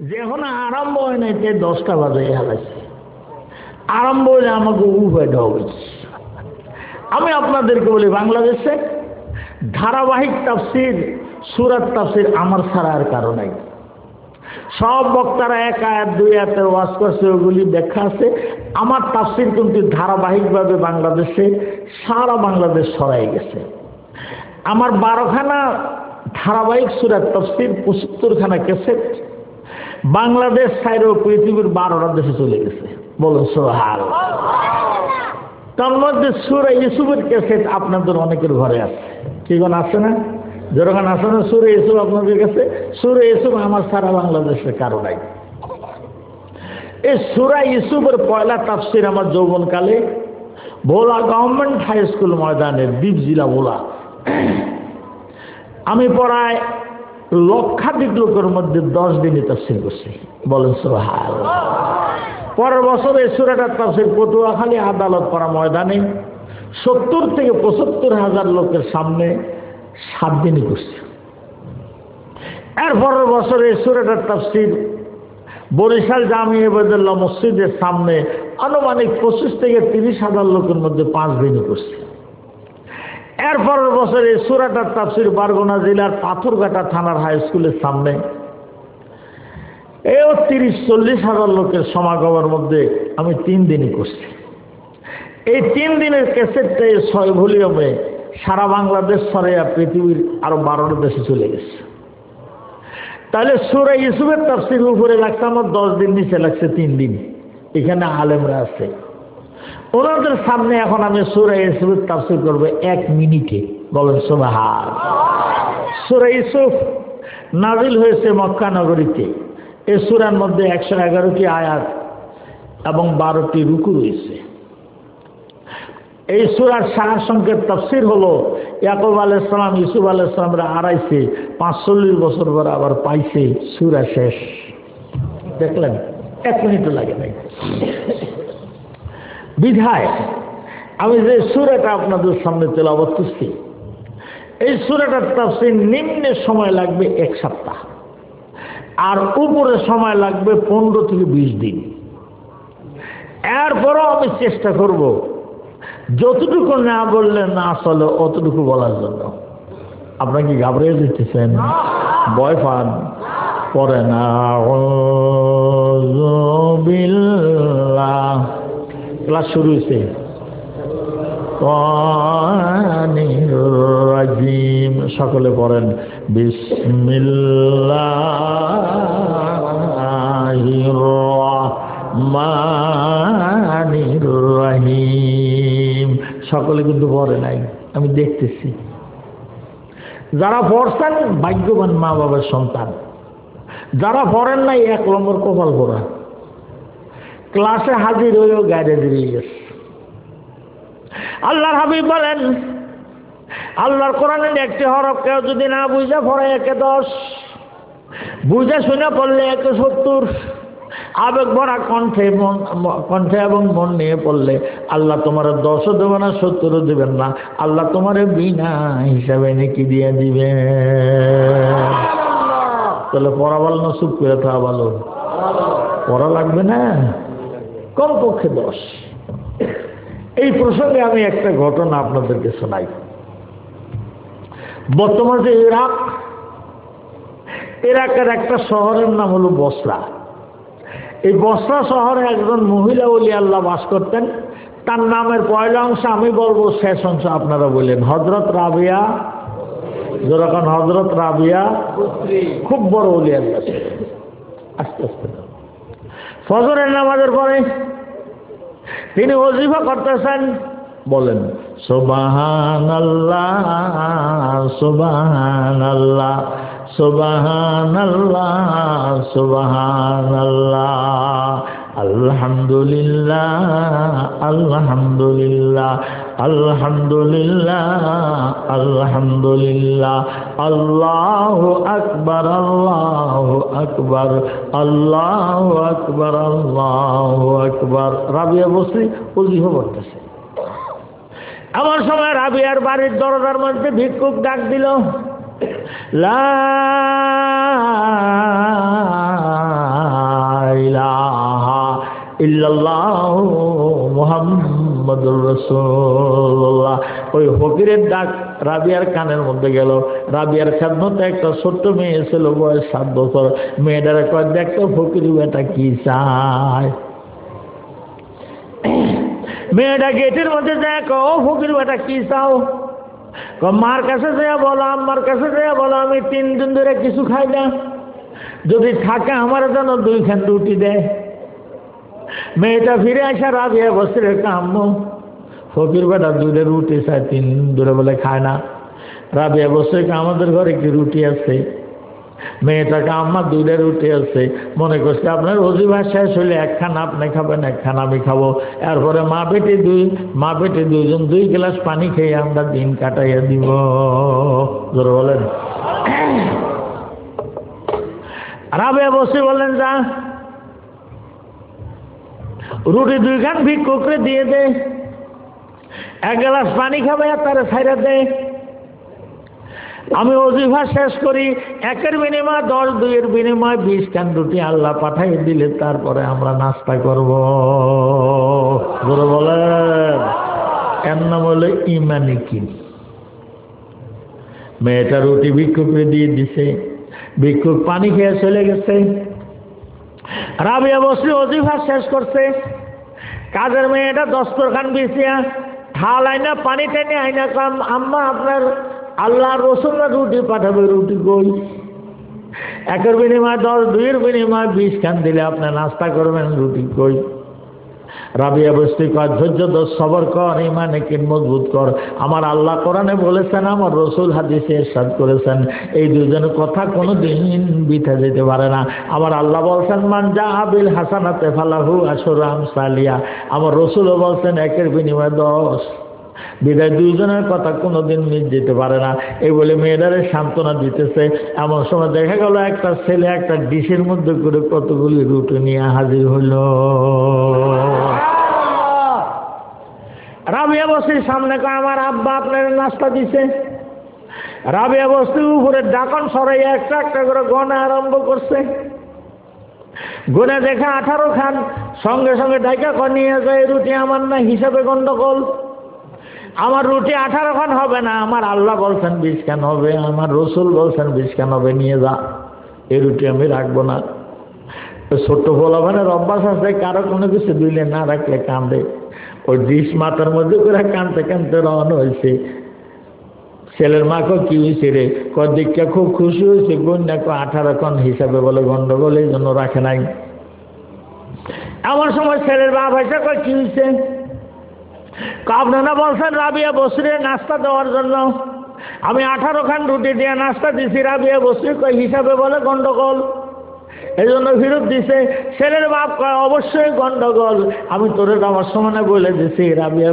যখন আরম্ভ হয় নাই, তে দশটা বাজে হালাইছে আরম্ভ হলে আমাকে উভয়টা হবে আমি আপনাদেরকে বলি, বাংলাদেশে ধারাবাহিক তাফসির, সুরাত তাফসির আমার ছাড়া আর কারও নাই। সব বক্তারা এক আয়াত, দুই আয়াতের ওয়াজ করছে, ওগুলি ব্যাখ্যা আছে। আমার তাফসির কিন্তু ধারাবাহিকভাবে বাংলাদেশে, সারা বাংলাদেশ সরাই গেছে। আমার বারোখানা ধারাবাহিক সুরাত তফসির, পঁচাত্তরখানা ক্যাসেট বাংলাদেশ সাইডেও পৃথিবীর বারোটা দেশে চলে গেছে। বলুন সোহাল তার মধ্যে সুরা ইসুফের ক্যাসেট আপনাদের অনেকের ঘরে আছে। কি কোন আছে না? যেরকম আছে না সুরে ইসুফ আপনাদের কাছে? সুরে ইসুফ আমার সারা বাংলাদেশের কারও নাই এই সুরা ইসুফের পয়লা তাফসির আমার যৌবনকালে ভোলা গভর্নমেন্ট হাই স্কুল ময়দানের দ্বীপ জিলা ভোলা। আমি প্রায় লক্ষাধিক লোকের মধ্যে দশ দিনই তাফসির করছি। বলেন সোহাল পরের বছর এই সুরাটার তাফসির পটুয়াখালী আদালত করা ময়দানে সত্তর থেকে পঁচাত্তর হাজার লোকের সামনে সাত দিনই করছি। এর পরের বছর এই সুরাটার তাফসির বরিশাল জামি এবাদুল্লাহ মসজিদের সামনে আনুমানিক পঁচিশ থেকে তিরিশ হাজার লোকের মধ্যে পাঁচ দিনই করছি। এর পরের বছর সুরাটার তাফসির বারগুনা জেলার পাথরঘাটা থানার হাই স্কুলের সামনে। এও তিরিশ, চল্লিশ হাজার লোকের সমাগমের মধ্যে আমি তিন দিনই করছি। এই তিন দিনের ক্যাসেটটা এই ছয় ভলিউমে সারা বাংলাদেশ সরাইয়া পৃথিবীর আরও বারোটা দেশে চলে গেছে। তাহলে সুরা ইসুফের তাফসির উপরে লাগছে আমার দশ দিন, নিচে লাগছে তিন দিন। এখানে আলেমরা আছে। ওনাদের সামনে এখন আমি সুরা ইসুফের তাফসির করব এক মিনিটে। বলেন সোবাহার সুরা ইসুফ নাজিল হয়েছে মক্কা নগরীতে। এই সুরার মধ্যে একশো এগারোটি আয়াত এবং বারোটি রুকু রয়েছে। এই সুরার সারা সংকেত তফসির হলো, ইয়াকুব আলাইসালাম ইসুফ আলাইসালামরা আড়াইছে পাঁচচল্লিশ বছর পরে আবার পাইছে সুরা শেষ। দেখলেন, এক মিনিটও লাগে নাই। বিধায় আমি যে সুরাটা আপনাদের সামনে তেলাবত করছি এই সুরাটার তাফসির নিম্নে সময় লাগবে এক সপ্তাহ, আর উপরে সময় লাগবে পনেরো থেকে বিশ দিন। এরপরও আমি চেষ্টা করব, যতটুকু না বললে না চলে অতটুকু বলার জন্য। আপনার কি ঘাবড়িয়ে দিতেছেন ভয় পান। পরে না ক্লাস শুরু হয়েছে। রাজিম সকলে পড়েন। বিসমিল্লাহিম সকলে কিন্তু পড়ে নাই, আমি দেখতেছি। যারা পড়ছেন, ভাগ্যবান মা বাবার সন্তান। যারা পড়েন নাই, এক নম্বর কপাল পড়া। ক্লাসে হাজির হয়েও গাড়ি দিয়ে গেছে। আল্লাহর হাবিব বলেন, আল্লাহর কোরআনের একটি হরফ কেউ যদি না বুঝে পড়ে একে দশ। বুঝে শুনে পড়লে একে সত্তর। আবেগ ভরা কণ্ঠে মন, কণ্ঠে এবং মন নিয়ে পড়লে আল্লাহ তোমার দশও দেবে না, সত্তরও দেবেন না। আল্লাহ তোমার বিনা হিসাবে নাকি দিয়ে দিবে। তাহলে পড়া ভালো না, চুপ করে থাকা ভালো পড়া লাগবে না? কমপক্ষে দশ। এই প্রসঙ্গে আমি একটা ঘটনা আপনাদেরকে শোনাই। বর্তমানে যে ইরাক ইরাকের একটা শহরের নাম হলো বসরা। এই বসরা শহরে একজন মহিলা বলি আল্লাহ বাস করতেন। তার নামের পয়লা অংশ আমি বলব শেষ অংশ আপনারা বললেন। হজরত রাবিয়া যেরকম হজরত রাবিয়া খুব বড় বলি আল্লাহ আস্তে আস্তে। ফজরের নামাজের পরে তিনি অজিফা করতেছেন, বলেন সোবাহান আল্লাহ সোবাহান আল্লাহ সোবাহান আল্লাহ সোবাহান আল্লাহ আলহামদুলিল্লাহ আলহামদুলিল্লাহ আলহামদুলিল্লাহ আলহামদুলিল্লাহ, আল্লাহ আকবর আল্লাহ আকবর আল্লাহ আকবর আল্লাহ আকবর। রাবিয়া বসরি উজিফা করতেছে। এমন সময় রাবিয়ার বাড়ির দরজার মধ্যে ভিক্ষুক ডাক দিল, লা ইল্লাল্লাহ মুহাম্মাদুর রাসূলুল্লাহ। ওই ফকিরের ডাক রাবিয়ার কানের মধ্যে গেল। রাবিয়ার খেদমতে একটা ছোট্ট মেয়ে ছিল, বয়স সাত বছর। মেয়েটার কয় দেখতো ফকির বেটা কি চায়? মেয়েটা গেটের মধ্যে দেখো ও ফকির বেটা কি চাও? মার কাছে যেয়া বলো আমার কাছে যেয়া বলো, আমি তিন দিন ধরে কিছু খাই না। যদি থাকে আমার জন্য দুইখান রুটি দেয় মেয়েটা ফিরে আসা রাবিয়া বসে কাম্য ফকির বেটা দুইটা রুটি চায়, তিন দিন ধরে বলে খায় না। রাবিয়া বসে আমাদের ঘরে কি রুটি আছে। মেয়েটাকে আমার দুইটা রুটি আছে। মনে করছে আপনার অজিভার শেষ হলে একখান আপনি খাবেন, একখান আমি খাব। এরপরে মা পেটে দুই, মা পেটে দুইজন দুই গ্লাস পানি খেয়ে আমরা দিন কাটাইয়া দিব। জোরে বলেন। রাবে বসে বলেন যা। রুটি দুইখান ভিক্ষুকরে দিয়ে দে। এক গ্লাস পানি খাবে আর তারা ছাইরা দে। আমি অজিফা শেষ করি। একের বিনিময়, দশ দুইয়ের বিনিময় বিশ খান রুটি আল্লাহ পাঠাই দিলে তারপরে আমরা নাস্তা করব। বলে বলেন। এর নাম হলো ইমানি কি মেয়েটা রুটি ভিক্ষুকরে দিয়ে দিছে। ভিক্ষুক পানি খেয়ে চলে গেছে। রাবিয়া বসরি অজিফা শেষ করছে। কাজের মেয়েটা দস্তরখান বিছিয়া থাল আইনা পানি টেনে আইনা কাম, আম্মা আপনার আল্লাহ রসুন রুটি পাঠাবে, রুটি কই? একের বিনিময় দশ, দুইয়ের বিনিময় বিশ খান দিলে আপনার নাস্তা করবেন, রুটি কই? রাবিয়া বস্তি কর ধৈর্য দোষ সবর কর ইমানে কিন মজবুত কর। আমার আল্লাহ কোরআনে বলেছেন, আমার রসুল হাদিসে এরশাদ করেছেন, এই দুজনের কথা কোনো দিন বিঠা যেতে পারে না। আমার আল্লাহ বলছেন, মান যা আবিল হাসানাতে ফালাহু আসরাম সালিয়া। আমার রসুলও বলছেন, একের বিনিময়ে দশ বিদায় দুইজনের কথা কোনোদিন মিস যেতে পারে না। এই বলে মেয়েদারে সান্ত্বনা দিতেছে। এমন সময় দেখা গেল একটা ছেলে একটা ডিশের মধ্যে করে কতগুলি রুটি নিয়ে হাজির হইল। রাবিয়া বস্তির সামনে আমার আব্বা আপনার নাস্তা দিছে। রাবিয়া বস্তির উপরে ডাকন সরাইয়া একটা একটা করে গণা আরম্ভ করছে। গুনে দেখা আঠারো খান সঙ্গে সঙ্গে ডাইকা নিয়ে যায় রুটি আমার না হিসাবে গন্ডগোল। আমার রুটি আঠারো খান হবে না, আমার আল্লাহ বলছেন বিশ খান হবে, আমার রসুল বলছেন বিশ খান হবে, নিয়ে যা। এই রুটি আমি রাখব না। ছোট্ট ফলাভানের অভ্যাস আছে, কারও কোনো কিছু দিলে না রাখলে কাঁদে। ওই ডিশ মাথার মধ্যে করে কাঁদতে কানতে রওনা হয়েছে। ছেলের মাকে কি হয়েছে রে? কদিকটা খুব খুশি হয়েছে কন্যা কো আঠারো খন হিসাবে বলে গন্ডগোল, এই জন্য রাখে নাই। এমন সময় ছেলের বাপ হয়েছে কয়, কি হয়েছে? আপনারা বলছেন, রাবিয়া বসরে নাস্তা দেওয়ার জন্য। আমি আঠারো খান রুটি দিয়ে নাস্তা দিছি, রাবিয়া বসরি হিসাবে বলে গন্ডগোল। এই জন্য ফেরত দিছে ছেলের বাপ কয় অবশ্যই গন্ডগোল। আমি তোরে আমার সমানে বলে দিছি রাবিয়া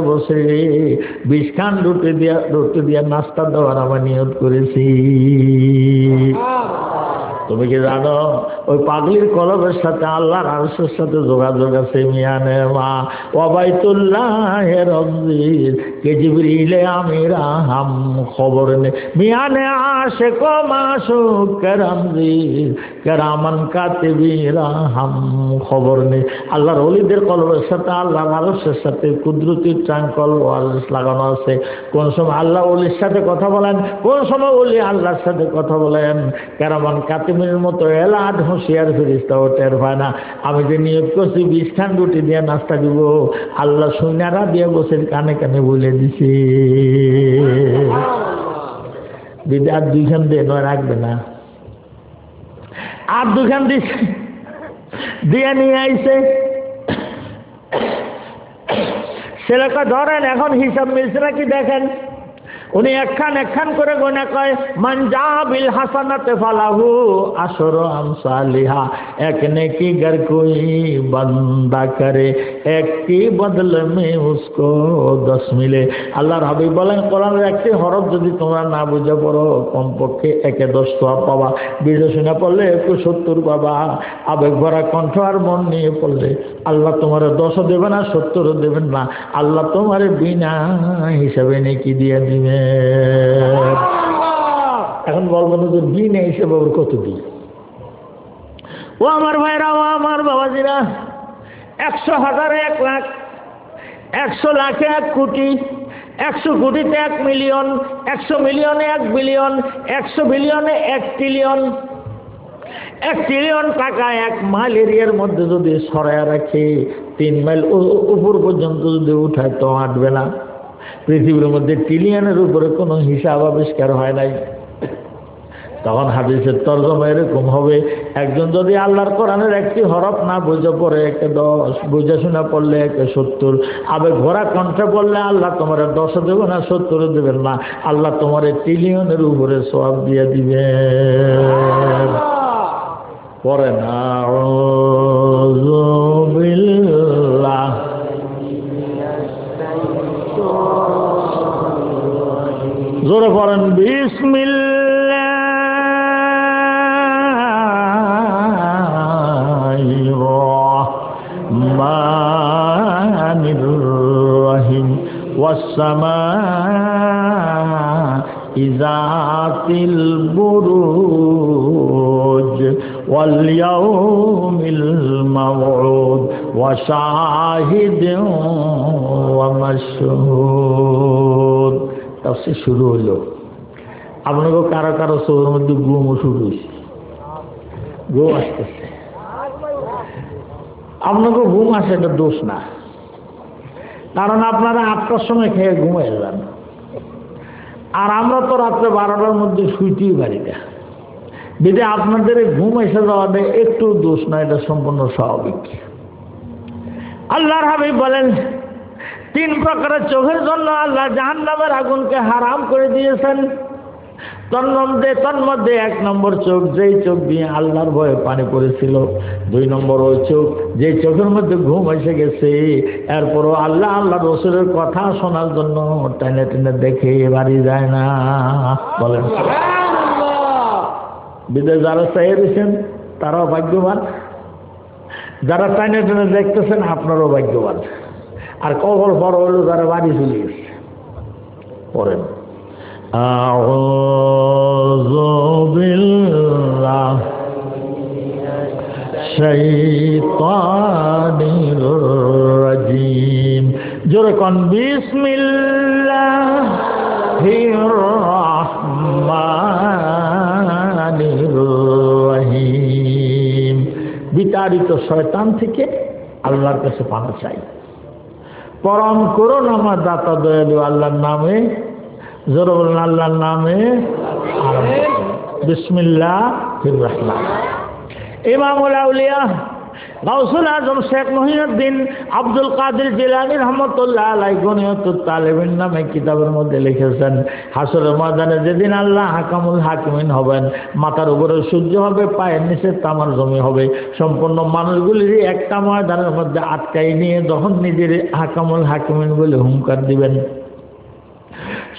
বিশ খান রুটি দিয়া রুটি দিয়া নাস্তা দেওয়ার আমার নিয়ত করেছি। তুমি কি জানো ওই পাগলির কলবের সাথে আল্লাহর আরশের সাথে যোগাযোগ আছে মিয়ানে মা। ওবাইতুল্লাহ রমজির কে জিবরিলে আমিরা হাম খবর নে। মিয়ানে আশে কো মাসুক রমজির কেরামান কাতিবিরা হাম খবর নে আল্লাহর অলিদের সাথে আল্লাহর সাথে কুদরতির ওয়ারস লাগানো আছে। কোন সময় আল্লাহ অলির সাথে কথা বলেন কোন সময় অলি আল্লাহর সাথে কথা বলেন। কেরামান কাতিব আদমের মতো হুঁশিয়ার ফেরিস্তাও টের পায় না। আমি যে নিয়োগ করছি বিশ খান রুটি দিয়ে নাস্তা দিব। আল্লাহ সৈন্যারা দিয়ে বসে কানে কানে বলে দিছে। দিদি আর দুইখান দিয়ে নয় রাখবে না। আর দুখান দিছে দিয়ে নিয়ে আইছে। ছেলেকে ধরেন এখন হিসাব মিলছে নাকি দেখেন? উনি একখান একখান করে গোনা কয় মানজা বিল হাসানাতে ফালাহু আসর আমসালিহা। এক নেকি গর কোই বান্দা করে, এক কি বদলে মে উসকো দশ মিলে। আল্লাহর হাবিব বলেন, কোরআনের একটি হরফ যদি তোমরা না বুঝে পড়ো, কমপক্ষে একে দশ তো পাবা। বিজয় শুনে পড়লে একটু সত্তর পাবা। আবেগ ভরা কণ্ঠ আর মন নিয়ে পড়লে আল্লাহ তোমার দশও দেবে না সত্তরও দেবেন না। আল্লাহ তোমার বিনা হিসাবে নেকি দিয়ে দিবে। এখন বলবেন যে বিনা হিসেবে ওর কত দিই ও আমার ভাইরা ও আমার বাবাজিরা একশো হাজারে এক লাখ একশো লাখে এক কোটি একশো কোটিতে এক মিলিয়ন একশো মিলিয়নে এক বিলিয়ন একশো বিলিয়নে এক ট্রিলিয়ন। এক ট্রিলিয়ন টাকা এক মাইল এরিয়ার মধ্যে যদি সরাইয়া রাখে, তিন মাইল উপর পর্যন্ত যদি উঠায়, তো আটবে না। পৃথিবীর মধ্যে ট্রিলিয়নের উপরে কোনো হিসাব আবিষ্কার হয় নাই। তখন হাদিসের তর্জমা এরকম হবে, একজন যদি আল্লাহর কোরআনের একটি হরফ না বুঝে পড়ে, একে দশ, বুঝে শোনা পড়লে একে সত্তর। আবে ঘোড়া কণ্ঠে পড়লে আল্লাহ তোমার দশে দেবে না, সত্তর দেবেন না। আল্লাহ তোমার ট্রিলিয়নের উপরে সব দিয়ে দিবে ونعوذ بالله زرفا بسم الله الرحمن الرحيم والسماء ذات البروج واليوم الموعود وشاهد ومشهود তাফসীর শুরু হলো আপনাকে কারো কারো চোখের মধ্যে ঘুমও শুরু হয়েছে ঘুম আসতেছে আপনাকে ঘুম আসে এটা দোষ না কারণ আপনারা আটটার সময় খেয়ে ঘুমাই যান আর আমরা তো রাত্রে বারোটার মধ্যে শুইতেই পারি না যদি আপনাদের ঘুম এসে যাওয়াটা একটু দোষ না, এটা সম্পূর্ণ স্বাভাবিক। আল্লাহর হাবিব বলেন, তিন প্রকারের চোখের জন্য আল্লাহ জাহান্নামের আগুনকে হারাম করে দিয়েছেন। তন্মধ্যে তন্মধ্যে এক নম্বর চোখ, যেই চোখ দিয়ে আল্লাহর ভয়ে পানি পড়েছিল। দুই নম্বর ওই চোখ যে চোখের মধ্যে ঘুম এসে গেছে। এরপরও আল্লাহ আল্লাহ রসুলের কথা শোনার জন্য টেনে টেনে দেখে বাড়ি যায় না। বলেন। বিদেশ যারা চাই দিয়েছেন তারাও ভাগ্যবান যারা টাইনে টেনে দেখতেছেন আপনারও ভাগ্যবান আর কবর পর হইলো যারা বাড়ি চলে গেছে পড়েন أعوذ بالله الشيطان الرجيم جركن بسم الله الرحمن বিতাড়িত শয়তান থেকে আল্লাহর কাছে পানা চাই। পরম করুন আমার দাতা দয়ালু আল্লাহর নামে জরুল আল্লাহর নামে। বিসমিল্লাহ রহমান। ইমামুল আউলিয়া গাউসুল আজম শেখ মহিউদ্দিন আব্দুল কাদের জিলানি রহমতুল্লাহ আলাই গনিয়তুল তালেবিন নামে কিতাবের মধ্যে লিখেছেন, হাসরের ময়দানে যেদিন আল্লাহ হাকামুল হাকিমিন হবেন, মাথার উপরে সূর্য হবে, পায়ের নিচে তামার জমি হবে, সম্পূর্ণ মানুষগুলির একটা ময়দানের মধ্যে আটকাই নিয়ে যখন নিজের হাকামুল হাকিমিন বলে হুঙ্কার দিবেন।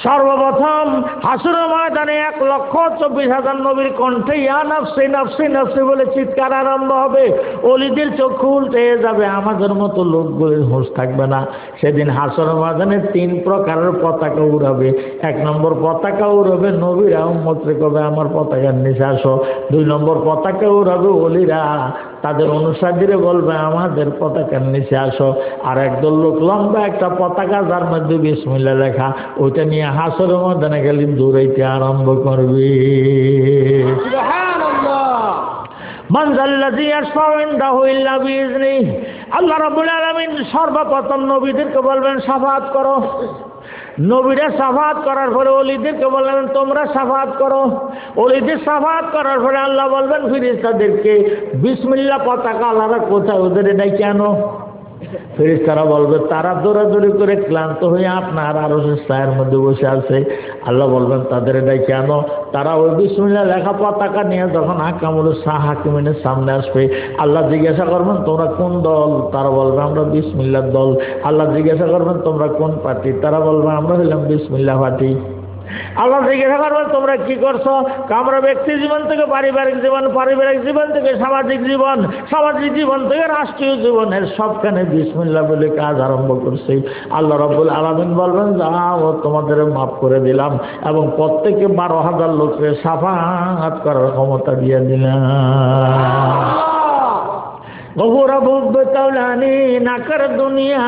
সর্বপ্রথম হাসুর ময়দানে এক লক্ষ চব্বিশ হাজার নবীর কণ্ঠে, ইয়া নাফসি নাফসি নাফসি বলে চিৎকার আরম্ভ হবে। অলিদের চক্ষু উল্টে যাবে। আমাদের মতো লোকগুলির হুঁশ থাকবে না। সেদিন হাসর ময়দানে তিন প্রকারের পতাকা উড়াবে। এক নম্বর পতাকা উড়াবে, নবীরা উম্মত্রে কবে আমার পতাকার নিচে আসো দুই নম্বর পতাকা উড়াবে, অলিরা তাদের অনুসারীরা বলবে আমাদের পতাকার নিচে আসো। আর একদল লোক লম্বা একটা পতাকা যার মধ্যে বিসমিল্লা লেখা ওইটা নিয়ে হাসরের মধ্যে গেলে দৌড়াইতে আরম্ভ করবে। আল্লাহ রাব্বুল আলামিন সর্বপ্রথম নবীদেরকে বলবেন সাফাত করো। নবীরা সাফাত করার পরে অলিদেরকে বললেন, তোমরা সাফাত করো। অলিদের সাফাত করার পরে আল্লাহ বলবেন, ফিরিস্তাদেরকে বিসমিল্লা পতাকা আলাদা কোথায়? ওদের এটাই কেন? ফেরিস্তারা বলবে, তারা দৌড়াদৌড়ি করে ক্লান্ত হয়ে আপনার আরও ছায়ের মধ্যে বসে আছে। আল্লাহ বলবেন, তাদের এটাই কেন তারা ওই বিসমিল্লা লেখা পতাকা নিয়ে যখন হাকামুল শাহ হাকিমিনের সামনে আসবে। আল্লাহ জিজ্ঞাসা করবেন, তোমরা কোন দল? তারা বলবে, আমরা বিসমিল্লার দল। আল্লাহ জিজ্ঞাসা করবেন, তোমরা কোন পার্টি? তারা বলবে, আমরা হইলাম বিসমিল্লা পার্টি। আল্লাহ জিজ্ঞাসা করবেন তোমরা কি করছ? আমরা ব্যক্তি জীবন থেকে পারিবারিক জীবন পারিবারিক জীবন থেকে সামাজিক জীবন সামাজিক জীবন থেকে রাষ্ট্রীয় জীবনের সবখানে বিসমিল্লা বলে কাজ আরম্ভ করছে। আল্লাহ রব্বুল আলমিন বলবেন, যাও, তোমাদের মাফ করে দিলাম এবং প্রত্যেকে বারো হাজার লোককে সাফাত করার ক্ষমতা দিয়ে দিলাম। غرب نہ کر دنیا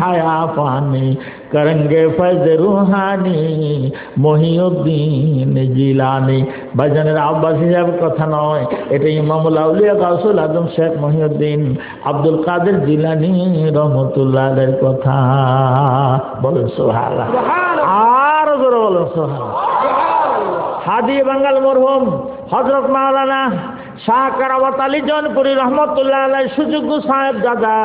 حیا فانی کرنگے فیض روحانی মহি উদ্দিন জিলানি। ভাইজানের আব্বাসী কথা নয় এটা ইমামুল আউলিয়া গাউসুল শেখ মহিউদ্দিন আব্দুল কাদের জিলানি রহমতুল্লাহ কথা। বলেন সোহাল আর জোরে বলেন সোহাল হাদি বাঙ্গাল মরহুম হজরত মাওলানা শাহ কারাবাত আলী জনপুরি রহমতুল্লাহ আলাই সুযোগ্য সাহেব দাদা,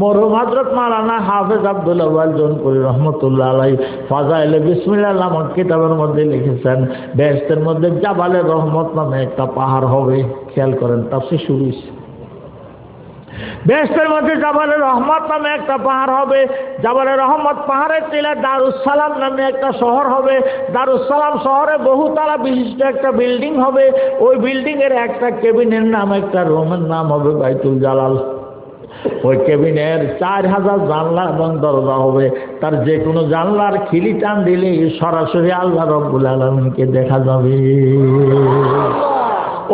মরহুম মাওলানা হাফেজ আব্দুল আওয়াল জনপুরি রহমতুল্লাহ আলাই ফাজাইলে বিসমিল্লাহ নামক কিতাবের মধ্যে লিখেছেন বেহস্তের মধ্যে জাবালে রহমত নামে একটা পাহাড় হবে, খেয়াল করেন তাপসে শুরু হয়েছে। বেহেস্তের মধ্যে জাবালে রহমত নামে একটা পাহাড় হবে। জাবালে রহমত পাহাড়ের টিলা দারুসালাম নামে একটা শহর হবে। দারুসালাম শহরে বহুতলা বিশিষ্ট একটা বিল্ডিং হবে। ওই বিল্ডিং এর একটা কেবিনের নাম একটা রুমের নাম হবে বাইতুল জালাল। ওই কেবিনের চার হাজার জানলা এবং দরজা হবে। তার যে কোনো জানলার খিলি টান দিলে সরাসরি আল্লাহ রব্বুল আলমিনকে দেখা যাবে।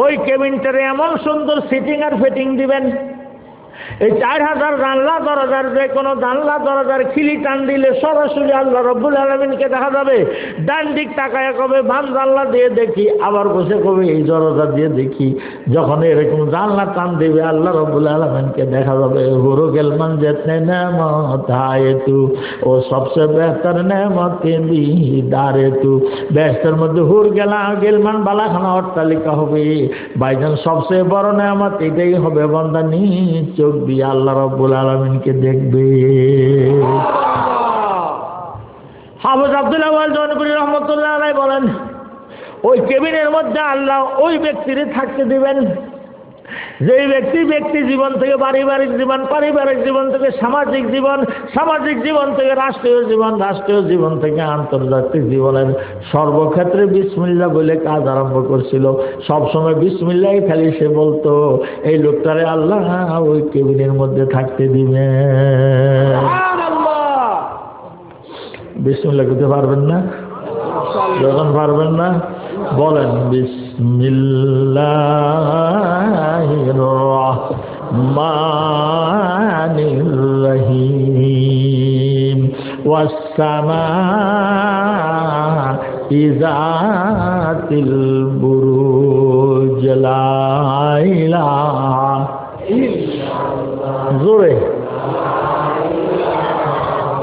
ওই কেবিনটারে এমন সুন্দর সিটিং আর ফিটিং দিবেন। এই চার হাজার জানলা দরজার যে কোনো জানলা দরজার খিলি টান দিলে সরাসরি আল্লাহ রব্বুল আলমিনকে দেখা যাবে। ডান দিক তাকায় কবে? বাম জানলা দিয়ে দেখি, আবার বসে কবে? এই দরজা দিয়ে দেখি, যখন এরকম জানলা টান দেবে, আল্লাহ রব্বুল আলমিনকে দেখা যাবে, হুরু গেলমান যেতে নেমত তু, ও সবসে বেহতর নেমত দারে তু। ব্যস্তের মধ্যে হুর গেলা গেলমান বালাখানা অট্টালিকা হবে। বাইজান সবচেয়ে বড় নেমত এটাই হবে, বন্দা নিজ চোখ দিয়ে আল্লাহ রব্বুল আলমিনকে দেখবে। হাফজ আব্দুল আওয়াল জনপুরি রহমতুল্লাহ বলেন, ওই কেবিনের মধ্যে আল্লাহ ওই ব্যক্তিরে থাকতে দিবেন। যেই ব্যক্তি ব্যক্তি জীবন থেকে পারিবারিক জীবন পারিবারিক জীবন থেকে সামাজিক জীবন সামাজিক জীবন থেকে রাষ্ট্রীয় জীবন রাষ্ট্রীয় জীবন থেকে আন্তর্জাতিক জীবনের সর্বক্ষেত্রে বিসমিল্লা বলে কাজ আরম্ভ করছিল। সবসময় বিসমিল্লাই খালি সে বলতো এই লোকটারে আল্লাহ ওই কেবিনের মধ্যে থাকতে দিবে। বিসমিল্লা করতে পারবেন না? যখন পারবেন না বলেন بسم الله الرحمن الرحيم. والسماء ذات البروج لا إله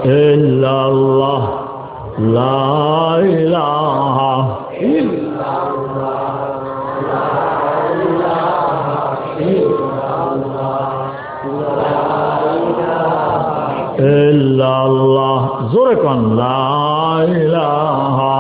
إلا الله لا إله إلا الله ইল্লাল্লাহ। জোরে কন লা ইলাহা।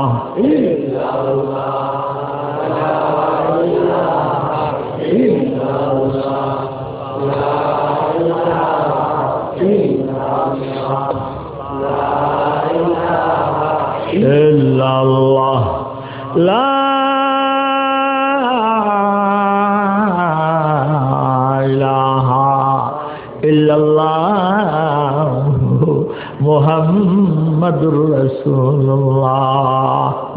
ইল্লাল্লাহ। লা মোহাম্মদুর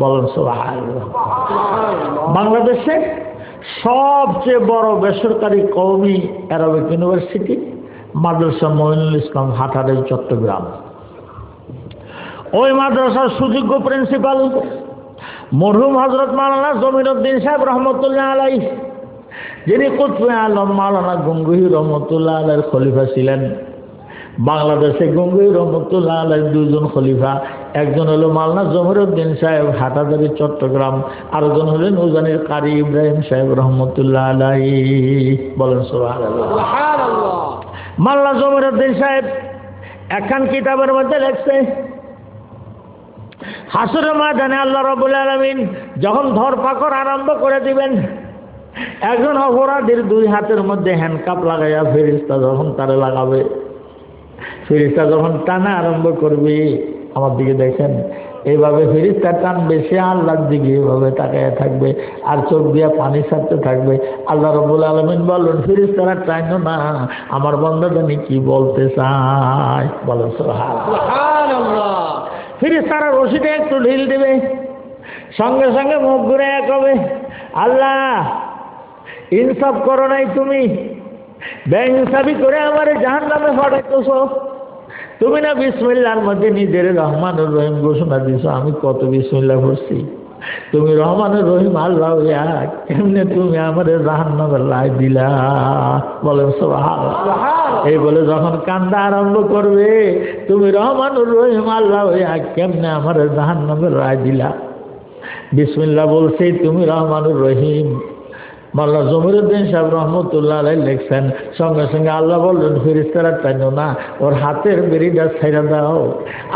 বলেন বাংলাদেশে সবচেয়ে বড় বেসরকারি কওমি অ্যারাবিক ইউনিভার্সিটি মাদ্রাসা মইনুল ইসলাম, হাটারে, চট্টগ্রাম। ওই মাদ্রাসার সুযোগ্য প্রিন্সিপাল মরহুম হজরত মাওলানা জমিরুদ্দিন সাহেব রহমতুল্লাহ আলাই যিনি কুতবে আলম মাওলানা গঙ্গুহি রহমতুল্লাহ আলের খলিফা ছিলেন। বাংলাদেশে গঙ্গুহি রহমতুল্লাহ আলের দুজন খলিফা একজন হলো মাওলানা জমিরুদ্দিন সাহেব হাটাদারি চট্টগ্রাম আরেকজন হলেন উজানির কারি ইব্রাহিম সাহেব রহমতুল্লাহ আলাই বলেন সোহান মাল্লা জমিরুদ্দিন সাহেব একখান কিতাবের মধ্যে লেখছে হাসুরের ময়দানে আল্লাহ রবুল আলমিন যখন ধরপাকড় আরম্ভ করে দিবেন একজন অপরাধীর দুই হাতের মধ্যে হ্যান্ডকাপ লাগাইয়া ফেরিস্তা যখন তারে লাগাবে ফেরিস্তা যখন টানা আরম্ভ করবে, আমার দিকে দেখেন এইভাবে ফেরিস্তা টানবে, সে আল্লাহর দিকে এইভাবে তাকায় থাকবে আর চোখ দিয়ে পানি ছাড়তে থাকবে। আল্লাহ রবুল আলমিন বললেন, ফেরিস্তারা টাইন না, আমার বন্ধ জানি কি বলতে চায়? বলেন ফিরিস্তারা রশিদে একটু ঢিল দেবে, সঙ্গে সঙ্গে মুখ ঘুরে এক হবে আল্লাহ, ইনসাফ করো নাই তুমি ব্যাংসাবি করে আমার জাহান নামে ফাটাইতেছ তুমি না বিসমিল্লার মধ্যে নিজের রহমানুর রহিম ঘোষণা দিছ আমি কত বিসমিল্লা করছি তুমি রহমানুর রহিম আল্লাহ কেমনে তুমি আমার জাহান নামের রায় দিলা? বলেন এই বলে যখন কান্দা আরম্ভ করবে তুমি রহমানুর রহিম আল্লাহ কেমনে আমার জাহান রায় দিলা? বিসমিল্লা বলছে তুমি রহমানুর রহিম। মাল্লা জমিরুদ্দিন সাহেব রহমতুল্লাহ আলাই লিখছেন, সঙ্গে সঙ্গে আল্লাহ বললেন ফিরিস্তারা চাইল না, ওর হাতের বেরিটা ছেড়ে দাও।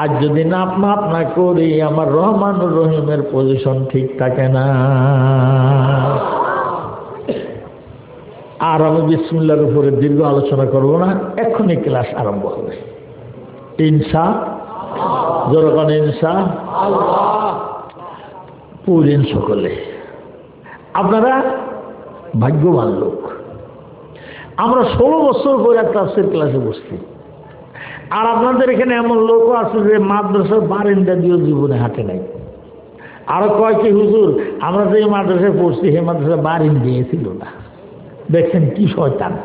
আর যদি না মাপ না করি, আমার রহমান রহিমের পজিশন ঠিক থাকে না। আর আমি বিসমুল্লার উপরে দীর্ঘ আলোচনা করব না, এক্ষুনি ক্লাস আরম্ভ হবে। ইনসা জোরকান ইনসা পুরিন সকলে। আপনারা ভাগ্যবান লোক। আমরা ষোলো বছর পরে তাফসির ক্লাসে বসছি। আর আপনাদের এখানে এমন লোকও আছে যে মাদ্রাসার বারিন্দা দিয়েও জীবনে হাঁটে নাই। আরও কয় কি, হুজুর, আমরা যে মাদ্রাসায় পড়ছি সে মাদ্রাসা বারিন দিয়েছিল না। দেখছেন কি শয়তান।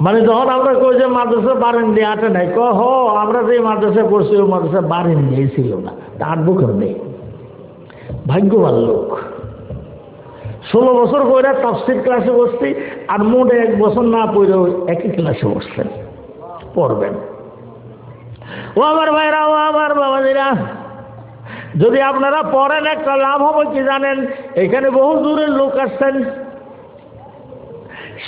মানে যখন আমরা কই যে মাদ্রাসা বারিন দিয়ে হাঁটে নাই ক হ, আমরা যে মাদ্রাসায় পড়ছি, ওই মাদ্রাসা বারিন দিয়েছিল না। তা আটবো নেই ভাগ্যবান লোক। ষোলো বছর পরে তাফসির ক্লাসে বসছি, আর মোটে এক বছর না পড়ে একই ক্লাসে বসছেন। পড়বেন। ও আমার ভাইরা, ও আমার বাবাজিরা, যদি আপনারা পড়েন একটা লাভ হবে কি জানেন? এখানে বহু দূরের লোক আসছেন।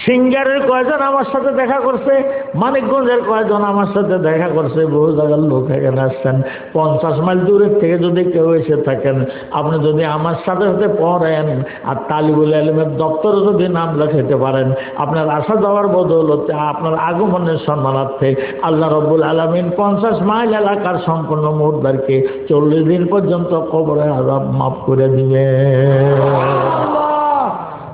সিঙ্গারের কয়জন আমার সাথে দেখা করছে? মানিকগঞ্জের কয়জন আমার সাথে দেখা করছে? বহু জায়গার লোক এখানে আসছেন। পঞ্চাশ মাইল দূরের থেকে যদি কেউ এসে থাকেন, আপনি যদি আমার সাথে সাথে পড়েন, আর তালিবুল আলমের দপ্তরে যদি নাম লেখাতে পারেন, আপনার আসা যাওয়ার বদৌলতে আপনার আগমনের সম্মানার্থে আল্লাহ রব্বুল আলমিন পঞ্চাশ মাইল এলাকার সম্পূর্ণ মুহূর্তকে চল্লিশ দিন পর্যন্ত কবরে আজাব মাফ করে দিবে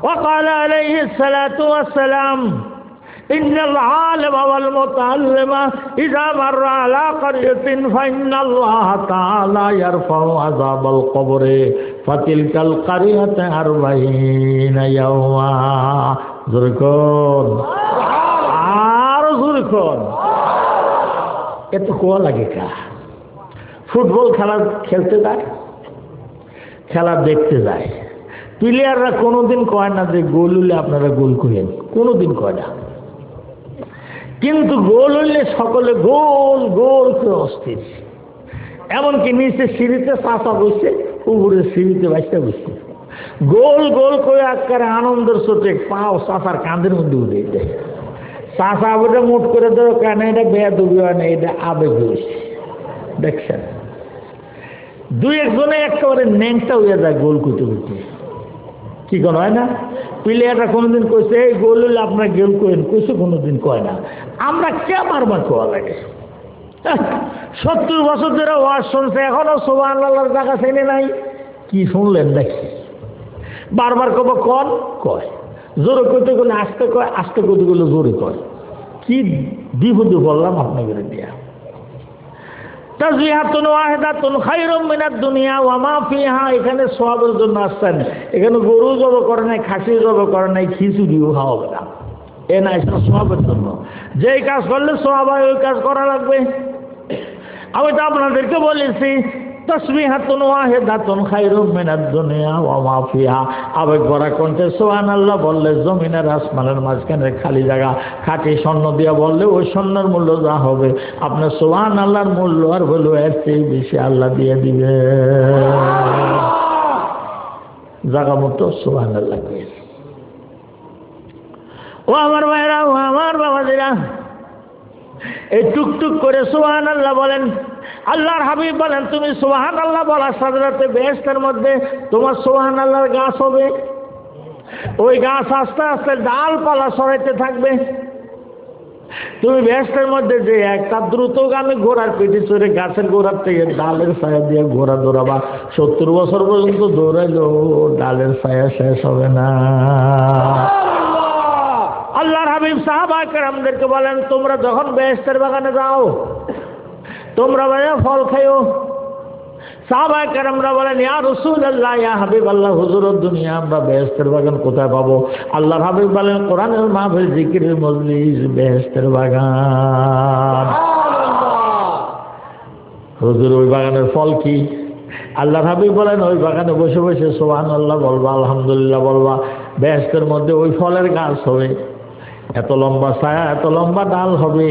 وقال عليه الصلاة والسلام إن العالم والمتعلم إذا مر على قرية فإن الله تعالى يرفع عذاب القبر فتلك القرية أربعين يوما زركون আর জুরকন এত কোয়া লাগে কা ফুটবল খেলা খেলতে যায় খেলা দেখতে যায় প্লেয়াররা কোনোদিন কয় না যে গোল হলে আপনারা গোল করেন। কোনোদিন কয় না। কিন্তু গোল হইলে সকলে গোল গোল করে অস্থির। এমনকি নিচে সিঁড়িতে চাষা বসছে উপরে সিঁড়িতে বাচ্চা বসছে গোল গোল করে আকারে আনন্দের চোটে পাও চাষার কাঁধের মধ্যে উঠে দেয় চাষা আবেটা মুট করে দেবো কেন এটা বেয়াদবি হয় না, এটা আবেগ হয়েছে। দেখছেন? দুই একজনে একেবারে ন্যাংটা হয়ে যায় গোল করতে করতে। কি কোন হয় না? প্লেয়াররা কোনোদিন কইছে, এই গোল হলে আপনারা গেল করেন কইছে, কোনোদিন কয় না। আমরা কে বারবার কোয়া লাগে? সত্তর বছর ধরে ওয়াজ শুনছে এখনও সোহান আল্লাহর জায়গা চেনে নাই। কি শুনলেন দেখি? বারবার কব, কন? কয়। জোরে করতে গেলে আসতে কয়, আসতে করতে গেলে জোরে কয়। কি বিপদে বললাম আপনাকে দিয়া? তাজিহাতুন ওয়াহিদাতুন খায়রুম মিনাদ দুনিয়া ওয়া মা ফিহা, এখানে সওয়াবের জন্য আসছেন। এখানে গরু জব করে নাই, খাসি জব করে নাই, খিচুড়িও খাওয়াবে না। এ না এটা সওয়াবের জন্য। যেই কাজ করলে সওয়াব ওই কাজ করা লাগবে। আমি তো আপনাদেরকে বলেছি তসবিহাতুন ওয়াহিদাতুন খায়রুম মিনাদ দুনিয়া ওয়া মা ফিহা। আবেগ ভরা কণ্ঠে সুবহানাল্লাহ বললে জমিনের আসমানের মাঝখানে খালি জায়গা খাঁটি স্বর্ণ দিয়া বললে ওই স্বর্ণের মূল্য যা হবে। আপনার সুবহান আল্লাহর মূল্য আর হলো এর চেয়ে বেশি আল্লাহ দিয়ে দিবে। জায়গা মতো সুবহান আল্লাহ ও আমার ভাইরা ও আমার বাবাজিরা এই টুকটুক করে সুবহান আল্লাহ বলেন আল্লাহর হাবিব বলেন, তুমি সোহান আল্লাহ বলার সাথে সাথে বেহেস্তের মধ্যে তোমার সোহান আল্লাহর গাছ হবে। ওই গাছ আস্তে আস্তে ডালপালা সরাইতে থাকবে। তুমি বেহেস্তের মধ্যে যে একটা দ্রুতগামী ঘোড়ার পেটে চড়ে গাছের গোড়ার থেকে ডালের ছায়া দিয়ে ঘোড়া দৌড়াবা। সত্তর বছর পর্যন্ত দৌড়াইলেও ডালের ছায়া শেষ হবে না। আল্লাহর হাবিব সাহাবা কেরামদেরকে বলেন, তোমরা যখন বেহেস্তের বাগানে যাও তোমরা ভাইয়া ফল খাইও। সাহাবা কেরামরা বলেন ইয়া রসুল আল্লাহ ইয়া হাবিব আল্লাহ হুজুর দুনিয়া আমরা বেহেস্তের বাগান কোথায় পাবো? আল্লাহর হাবিব বলেন কোরআনের মাহফিল জিকিরের মজলিস বেহেস্তের বাগান। হুজুর ওই বাগানের ফল কি? আল্লাহ হাবিব বলেন ওই বাগানে বসে বসে সোহান আল্লাহ বলবা আলহামদুলিল্লাহ বলবা বেহেস্তের মধ্যে ওই ফলের গাছ হবে। এত লম্বা ছায়া এত লম্বা ডাল হবে।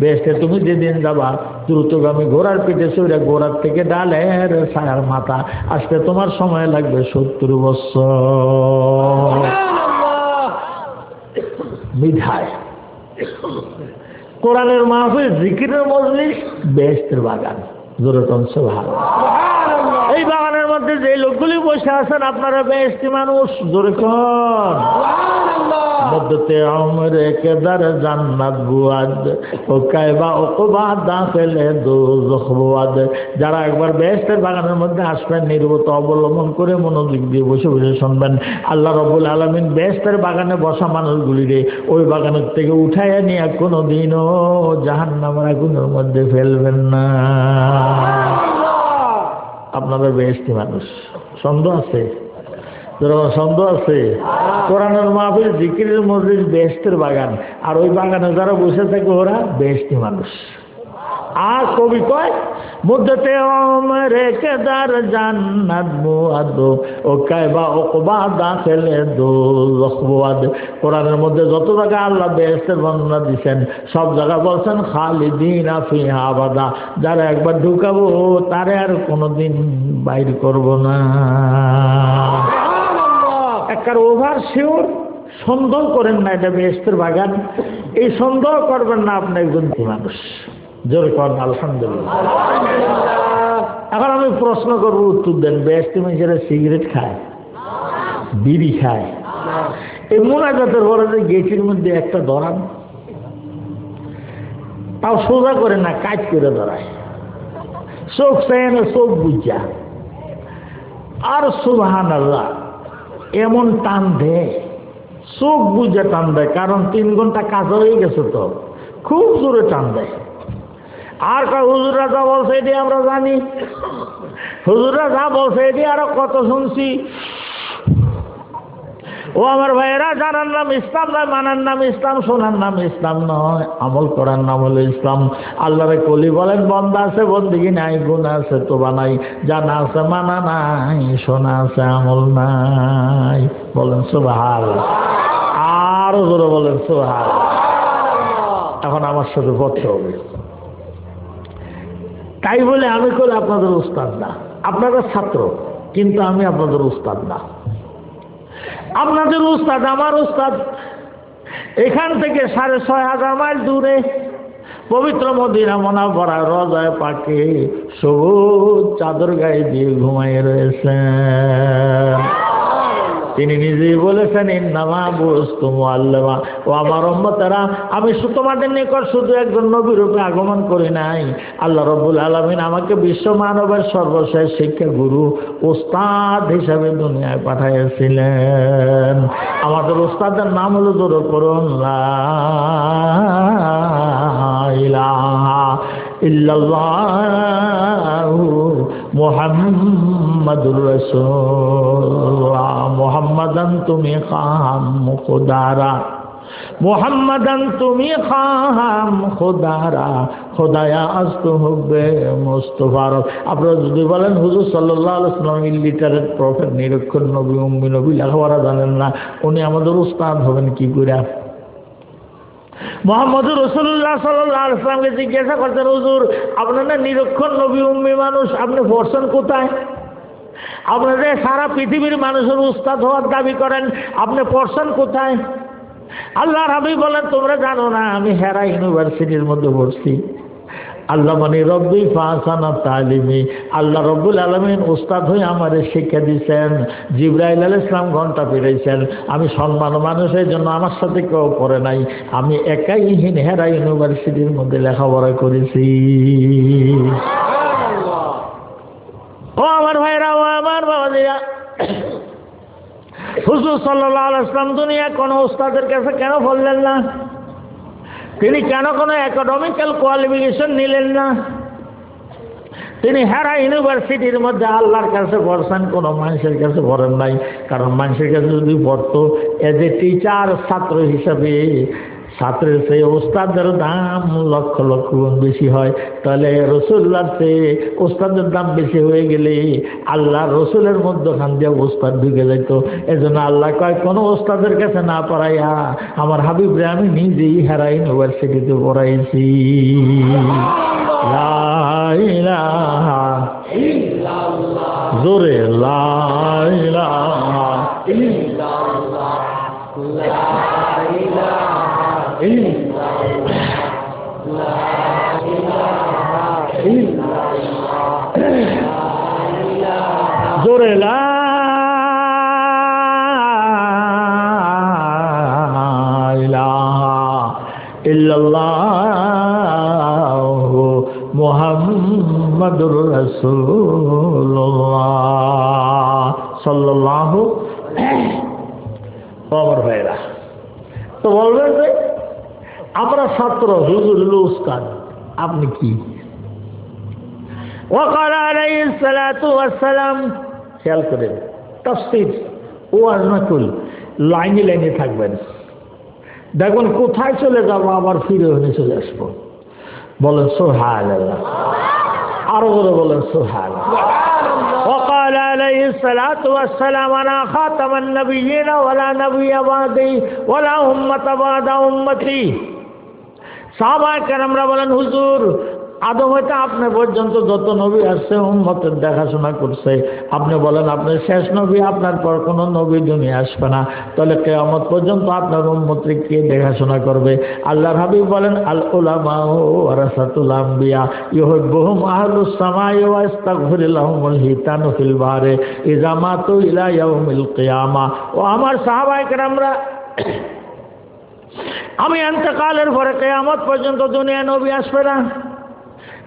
বেহেস্তে তুমি যেদিন যাবা দ্রুতগামী ঘোড়ার পিঠে চড়ে ঘোড়ার থেকে ডালের ছায়ার মাথা। আসতে তোমার সময় লাগবে সত্তর বছর। মিঠায় কোরআনের মাহফিল জিকিরের মজলিস বেহেস্তের বাগান। জোরতন ভালো এই বাগানের মধ্যে যে লোকগুলি বসে আছেন আপনারা বেহেস্তি মানুষ? জোরে কন। মধ্যতে আমরে কেদার জান্নাত বুয়াদ ও কায়বা ওকবা দাখিলে দোজখ বুয়াদ। যারা একবার বেহেশতের বাগানের মধ্যে আসবেন নির্বত অবলম্বন করে মনোযোগ দিয়ে বসে বসে শুনবেন। আল্লাহ রবুল আলমিন বেহেশতের বাগানে বসা মানুষগুলিরে ওই বাগানের থেকে উঠাইয়া নিয়ে কোনো দিনও জাহান্নামের আগুনের মধ্যে ফেলবেন না। আপনারা বেহেস্তি মানুষ। সন্দেহ আছে? সন্দেহ আছে। কোরআনের মাহফিল জিকির মসজিদ বেহেস্তের বাগান। আর ওই বাগানে যারা বসে থাকে, ওরা বেহেস্তি মানুষ। আর কবি কয় মুদ্দতে ওমরে কেদার জান্নাত মুআদ ও কায়বা ওকবা দাখিলে দোজখ কোরআনের মধ্যে যত জায়গা আল্লাহ বেহেশতের বর্ণনা দিবেন সব জায়গা বলছেন খালিদিনা ফিহা আবাদা। যারা একবার ঢুকাবো তারে আর কোনোদিন বাইর করব না। একবার ওভার শিওর সন্দেহ করেন না এটা বেহেস্তের বাগান। এই সন্দেহ করবেন না আপনি একজন মানুষ জোরে করেন আলহামদুলিল্লাহ। এখন আমি প্রশ্ন করব, উত্তর দেন বেহেস্তি মানুষেরা সিগারেট খায়, বিড়ি খায়, এই মোনাজাতের পরে যে গেটের মধ্যে একটা ধরান, তাও সোজা করে না, কাজ করে ধরায়। চোখ চায় না চোখ বুঝা। আর সুবাহান আল্লাহ এমন টান দেয় চোখ বুঝে টান দেয় কারণ তিন ঘণ্টা কাজ হয়ে গেছে তো, খুব জোরে টান দেয় আর হুজুরা যা বলছে এটি আমরা জানি। হুজুরা যা বলছে এটি আরও কত শুনছি। ও আমার ভাইয়েরা, জানার নাম ইসলাম নয়, মানার নাম ইসলাম, শোনার নাম ইসলাম নয়। আমল করার নাম হলো ইসলাম। আল্লাহরে কলি বলেন, বন্ধ আছে, বন্দিগি নাই গুণ আছে, তোবা নাই, জানা আছে, মানা নাই, শোনা আছে, আমল নাই। বলেন সুবাহাল আরও জোরে বলেন সুবাহাল এখন আমার সাথে পড়তে হবে। তাই বলে আমি করে আপনাদের উস্তাদ না। আপনারা ছাত্র, কিন্তু আমি আপনাদের উস্তাদ না। আপনাদের উস্তাদ, আমার উস্তাদ, এখান থেকে সাড়ে ছয় হাজার মাইল দূরে পবিত্র মদিনা মনা ভরা রজায় পাকে সবুজ চাদর গায়ে দিয়ে ঘুমাই রয়েছেন। তিনি নিজেই বলেছেন, ইন্নামা বস্তু আল্লামা ও আমার অম্মতারা আমি তোমাদের নিকট শুধু একজন নবীর রূপে আগমন করি নাই। আল্লাহ রব্বুল আলমিন আমাকে বিশ্ব মানবের সর্বশেষ শিক্ষা গুরু ওস্তাদ হিসাবে দুনিয়ায় পাঠাইয়াছিলেন। আমাদের ওস্তাদের নাম হলো জোর করুন ইল্লাল্লাহু মোহাম্মদুর মোহাম্মদান তুমি খাম খোদারা। মোহাম্মদান তুমি খাম খোদারা। খোদায়া আস্ত হবে মোস্তফার আপনারা যদি বলেন, হুজুর সাল্লাহ আলাইসলাম ইলিটারেট প্রফেট, নিরক্ষণ নবী, উম্মি নবী, লেখাপড়া জানেন না। উনি আমাদের উস্তাদ হবেন কি করে মোহাম্মদ রসুল্লাহ সাল্লামকে জিজ্ঞাসা করতেন হুজুর না নিরক্ষণ নবী উম্মি মানুষ, আপনি বর্ষণ কোথায়? আপনাদের সারা পৃথিবীর মানুষের উস্তাদ হওয়ার দাবি করেন, আপনি পড়ছেন কোথায়? আল্লাহর রাবি বলেন, তোমরা জানো না, আমি হেরা ইউনিভার্সিটির মধ্যে পড়ছি। আল্লাহ মানে রব্বি ফাসানা তালিমি। আল্লাহ রব্বুল আলমিন উস্তাদ হয়ে আমারে শিক্ষা দিচ্ছেন জিব্রাইল আল ইসলাম ঘণ্টা ফিরেছেন আমি সম্মান মানুষের জন্য আমার সাথে কেউ করে নাই। আমি একাই হেরা ইউনিভার্সিটির মধ্যে লেখাপড়া করেছি। ও আমার ভাইরা ও আমার বাবাজিরা হুজুর সাল্লাহ ইসলাম দুনিয়া কোনো উস্তাদের কাছে কেন বললেন না? তিনি কেন কোনো একাডেমিক্যাল কোয়ালিফিকেশন নিলেন না? তিনি হেরা ইউনিভার্সিটির মধ্যে আল্লাহর কাছে ভরসান, কোনো মানুষের কাছে ভরেন নাই। কারণ মানুষের কাছে যদি ভরত এজ এ টিচার ছাত্র হিসাবে ছাত্রের চেয়ে ওস্তাদের দাম লক্ষ লক্ষ গুণ বেশি হয়। তাহলে রসুল্লার চেয়ে ওস্তাদের দাম বেশি হয়ে গেলে আল্লাহ রসুলের মধ্যখান দিয়ে ওস্তাদ ঢুকে যেত এজন্য আল্লাহ কয়, কোনো ওস্তাদের কাছে না পড়াইয়া আমার হাবিবরে আমি নিজেই হেরা ইউনিভার্সিটিতে পড়াইছি। জোরে, লা ইলাহা জোরে লা ইলাহা ইল্লাল্লাহ মুহাম্মাদুর রাসূলুল্লাহ সাল্লাল্লাহু আমার ভাইরা তো বলবেন যে আমরা ছাত্র হুজুর হলো উস্তাদ আপনি কি ওয়াকাল আলাইহিস সালাতু ওয়াস সালাম খেয়াল করেন তাফসীর ও আজমাকুল লাইনে লাইনে থাকবেন দেখবেন কোথায় চলে যাবো আবার ফিরে হয়ে চলে আসবো বলেন সোহাল আরো করে বলেন সোহাল وقال عليه الصلاة والسلام أنا خاتم النبيين ولا نبي بعدي ولا أمة بعد أمتي সাহাবা কেরামরা বলেন, হুজুর, আদম হইতে আপনি পর্যন্ত যত নবী আসছে, উম্মতের দেখাশোনা করছে। আপনি বলেন, আপনি শেষ নবী, আপনার পর কোনো নবী দুনিয়া আসবে না। তাহলে কেয়ামত পর্যন্ত আপনার উম্মতকে কে দেখাশোনা করবে? আল্লাহর হাবিব বলেন, আল উলামা ও ওয়ারাসাতুল আম্বিয়া, ইউহিব্বুহুম আহলুস হিতানু ফিল বাহরে ইলা ইয়াউমিল ও আমার সাহাবায়ে কেরামরা আমি অন্তকালের পরে কেয়ামত পর্যন্ত দুনিয়া নবী আসবে না।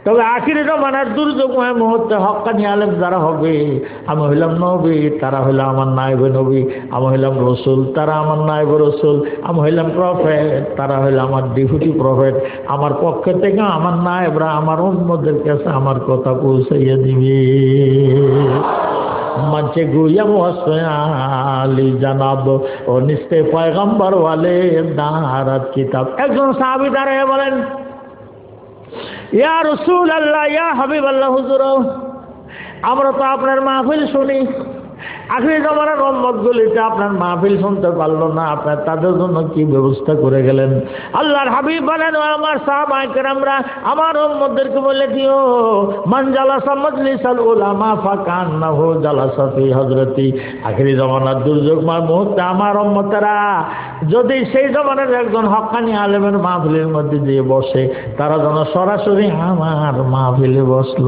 তবে আখিরে জমানার দুর্যোগময় মুহূর্তে হকানি আলেম যারা হবে, আমি হইলাম নবী, তারা হইল আমার নায়ব নবী, আমি হইলাম রসুল, তারা আমার নায়ব রসুল, আমি হইলাম প্রফেট তারা হইল আমার ডিপুটি প্রফেট আমার পক্ষ থেকে আমার নায়বরা আমার অন্যদের কাছে আমার কথা পৌঁছাইয়ে দিবে। مچ گویا আলী জানাব, ও নিশ্চয় পয়গম্বর ওয়ালে দাঁড়াত কিতাব। একজন সাহাবি দাঁড়িয়ে বলেন ইয়া রসুল আল্লাহ ইয়া হাবিব আল্লাহ হুজুর আমরা তো আপনার মাহফিল শুনি। আখরি জমানার রম্মতগুলিতে আপনার মাহফিল শুনতে পারল না, আপনার তাদের জন্য কি ব্যবস্থা করে গেলেন? আল্লাহর হাবিব বলেন আমার সাহাবাহিকের আমরা রম্মতদেরকে বলে দিও, মান জালাসা মজলিসাল উলামা ফাকান না হো জালাসা ফি হজরতি আখরি জমানার দুর্যোগময় মুহূর্তে আমার রম্মতেরা যদি সেই জমানের একজন হকানি আলেমের মাহফিলের মধ্যে দিয়ে বসে, তারা যেন সরাসরি আমার মাহফিলে বসল।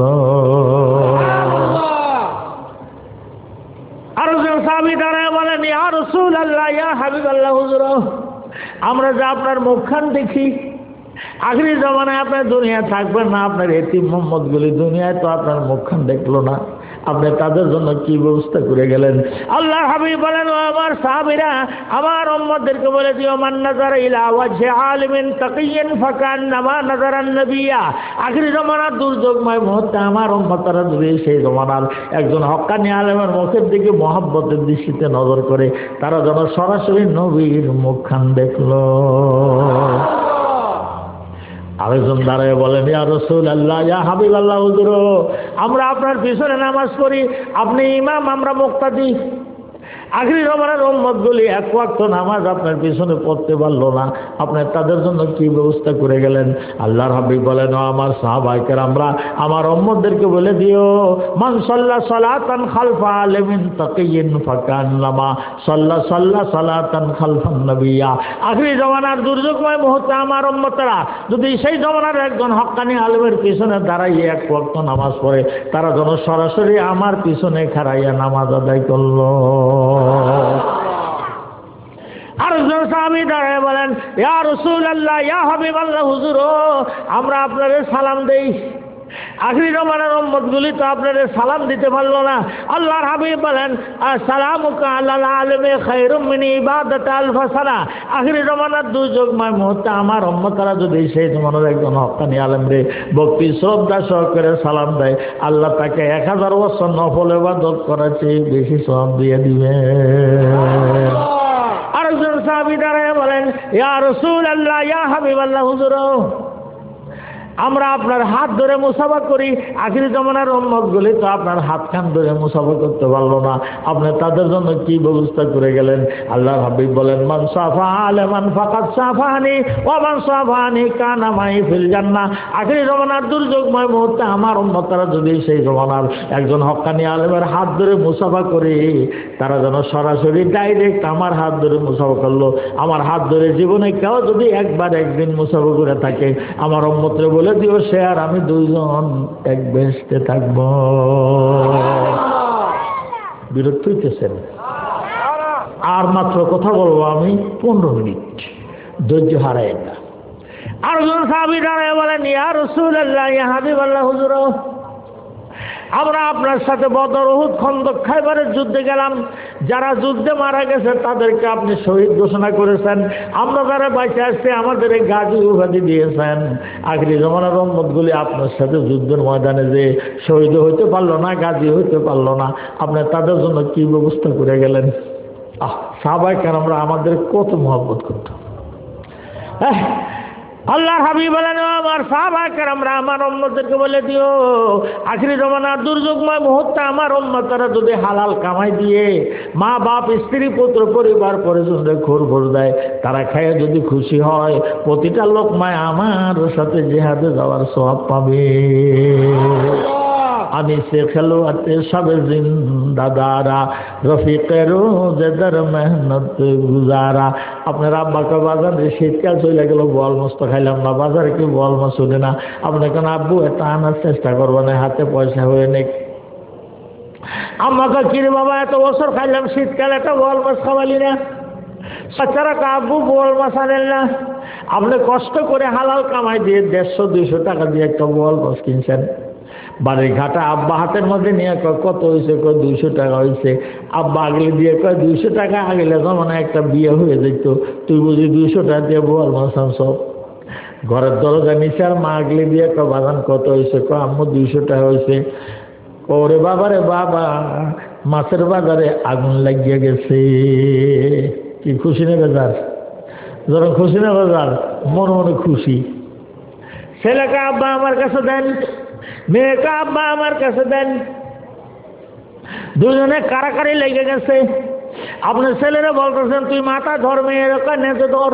আল্লাহ ইয়া আমরা যে আপনার মুখখান দেখি, আখরি জমানায় আপনার দুনিয়া থাকবেন না, আপনার এতিম মোহাম্মদগুলি দুনিয়ায় তো আপনার মুখখান দেখল না। আপনি তাদের জন্য কি ব্যবস্থা করে গেলেন? আল্লাহ হাবিব বলেন আমার সাহাবিরা, আমার উম্মতদেরকে বলে দিও, মান নাজার ইলা ওয়াজহি আলিমিন ফাকান নামা নাজারান নবিয়া। আখরি জমানার দুর্যোগময় মুহূর্তে আমার উম্মতরা যদি সেই জমানার একজন হক্কানি আলেমের মুখের দিকে মহাব্বতের দৃষ্টিতে নজর করে, তারা যেন সরাসরি নবীর মুখখান দেখল। আরেকজন দাঁড়ায় বলেন, ইয়া রসুল আল্লাহ ইয়া হাবিব আল্লাহ আমরা আপনার পিছনে নামাজ করি আপনি ইমাম, আমরা মুক্তাদি। আখরি রমানের উম্মতগুলি এক ওয়াক্ত নামাজ আপনার পিছনে পড়তে পারল না। আপনার তাদের জন্য কি ব্যবস্থা করে গেলেন? আল্লাহর হাবিব বলেন আমার সাহাবাইকের আমরা আমার উম্মতদেরকে বলে দিও, মান সাল্লা সালাতান খালফা আলেমিন তাকিয়িন ফাকান লামা সাল্লা সাল্লা সালাতান খালফান নবিয়া। আখরি জমানার দুর্যোগময় মুহূর্তে আমার উম্মতরা যদি সেই জমানার একজন হক্কানি আলেমের পিছনে দাঁড়াইয়ে এক ওয়াক্ত নামাজ পড়ে, তারা যেন সরাসরি আমার পিছনে খাড়াইয়া নামাজ আদায় করল। দাঁড়ায় বলেন আল্লাহ আল্লাহ আমরা আপনাদের সালাম দেই। আখরি রমানের গুলি তো আপনাদের সালাম দিতে পারল না। আল্লাহর হাবিব বলেন সালাম আল্লাহ আলমে খৈরুমিনী ইবাদত আলফাসানা। আখরি রমানার দুর্যোগময় মুহূর্তে আমার তারা যদি সেই জমানের একজন হকানি আলম রে ভক্তি শ্রদ্ধা সহকারে সালাম দেয় আল্লাহ তাকে এক হাজার বছর নফল এবাদত চেয়ে বেশি সব দিয়ে দিবে। আরেকজন সাহাবি দাঁড়ায় বলেন ইয়া রসুল আল্লাহ ইয়া হাবিব আল্লাহ হুজুর! আমরা আপনার হাত ধরে মুসাফা করি। আখির জমানার গুলি তো আপনার হাত খান ধরে মুসাফা করতে পারল না। আপনি তাদের জন্য কি ব্যবস্থা করে গেলেন? আল্লাহ হাবিব বলেন, মান সাফা আলে মান ফাকাত সাফাহানি ও মান সাফাহানি কানা মাই ফিল জান্না আখির জমানার দুর্যোগময় মুহূর্তে আমার উন্মতারা যদি সেই জমানার একজন হকানি আলেমের হাত ধরে মুসাফা করে তারা যেন সরাসরি ডাইরেক্ট আমার হাত ধরে মুসাফা করল। আমার হাত ধরে জীবনে কেউ যদি একবার একদিন মুসাফা করে থাকে, আমার উন্মতরে বলে দিও, সে আর আমি দুইজন এক বেসতে থাকব। বিরক্ত হইতেছেন? আর মাত্র কথা বলব আমি পনেরো মিনিট। ধৈর্য হারাই না। আর সাহাবি দাঁড়ায় বলেন, ইয়া রসুল আল্লাহ ইয়া হাবিব আল্লাহ হুজুর আমরা আপনার সাথে বদর ওহুদ খন্দক খাইবারের যুদ্ধে গেলাম। যারা যুদ্ধে মারা গেছে, তাদেরকে আপনি শহীদ ঘোষণা করেছেন। আমরা যারা বাইচে আসছে, আমাদের এই গাজী উপাধি দিয়েছেন। আখরি জমানার রহমতগুলি আপনার সাথে যুদ্ধের ময়দানে যে শহীদ হইতে পারল না, গাজী হইতে পারল না, আপনি তাদের জন্য কি ব্যবস্থা করে গেলেন? আহ সাহবাই কেন আমরা আমাদের কত মহব্বত করতাম হ্যাঁ আল্লাহ হাবি বলেন আমার সাহাবাকের আমরা আমার অন্যদেরকে বলে দিও আখরি জমানার দুর্যোগময় মুহূর্তে আমার তারা যদি হালাল কামাই দিয়ে মা বাপ স্ত্রী, পুত্র, পরিবার, পরিজনদের খোর ভোর দেয়, তারা খাইয়ে যদি খুশি হয়, প্রতিটা লোক মায় আমার সাথে জেহাদে যাওয়ার স্বভাব পাবে। আমি সে খেলোয়াতে সব জিন্দাদারা রফিকেরও জেদার মেহনত গুজারা। আপনার আব্বাকে বাজারে শীতকাল চলে গেল, বল মস্ত খাইলাম না, বাজারে কি বল মাছ না। আপনি কেন, আব্বু, এটা আনার চেষ্টা করবেন, হাতে পয়সা হয়ে নেই। আমাকে কিরে বাবা, এত বছর খাইলাম শীতকালে একটা বল মাছ খাওয়ালি না? সাচারা আব্বু, বল মাছ আনেন না? আপনি কষ্ট করে হালাল কামাই দিয়ে দেড়শো, দুইশো টাকা দিয়ে একটা বল মাছ কিনছেন। বাড়ির ঘাটা আব্বা হাতের মধ্যে নিয়ে কয়, কত হয়েছে কয়, দুইশো টাকা হয়েছে আব্বা আগলে দিয়ে কয়, দুইশো টাকা আগলে মানে একটা বিয়ে হয়ে যেত তুই বুঝি দুইশো টাকা দিয়ে বল মাসান সব ঘরের দরজা নিচে আর মা আগলে দিয়ে কয়, বাগান কত হয়েছে কয়, আম্মু দুইশো টাকা হয়েছে ওরে বাবা রে বাবা, মাছের বাজারে আগুন লাগিয়ে গেছে। কি খুশি নেবে যার যখন খুশি নেবে যার মনে মনে খুশি। ছেলেকে আব্বা আমার কাছে দেন। মেয়েকে আব্বা আমার কাছে দেন। দুজনে কারাকারি লেগে গেছে। আপনার ছেলেরা বলতেছেন, তুই মাথা ধর মেয়ের নেতে ধর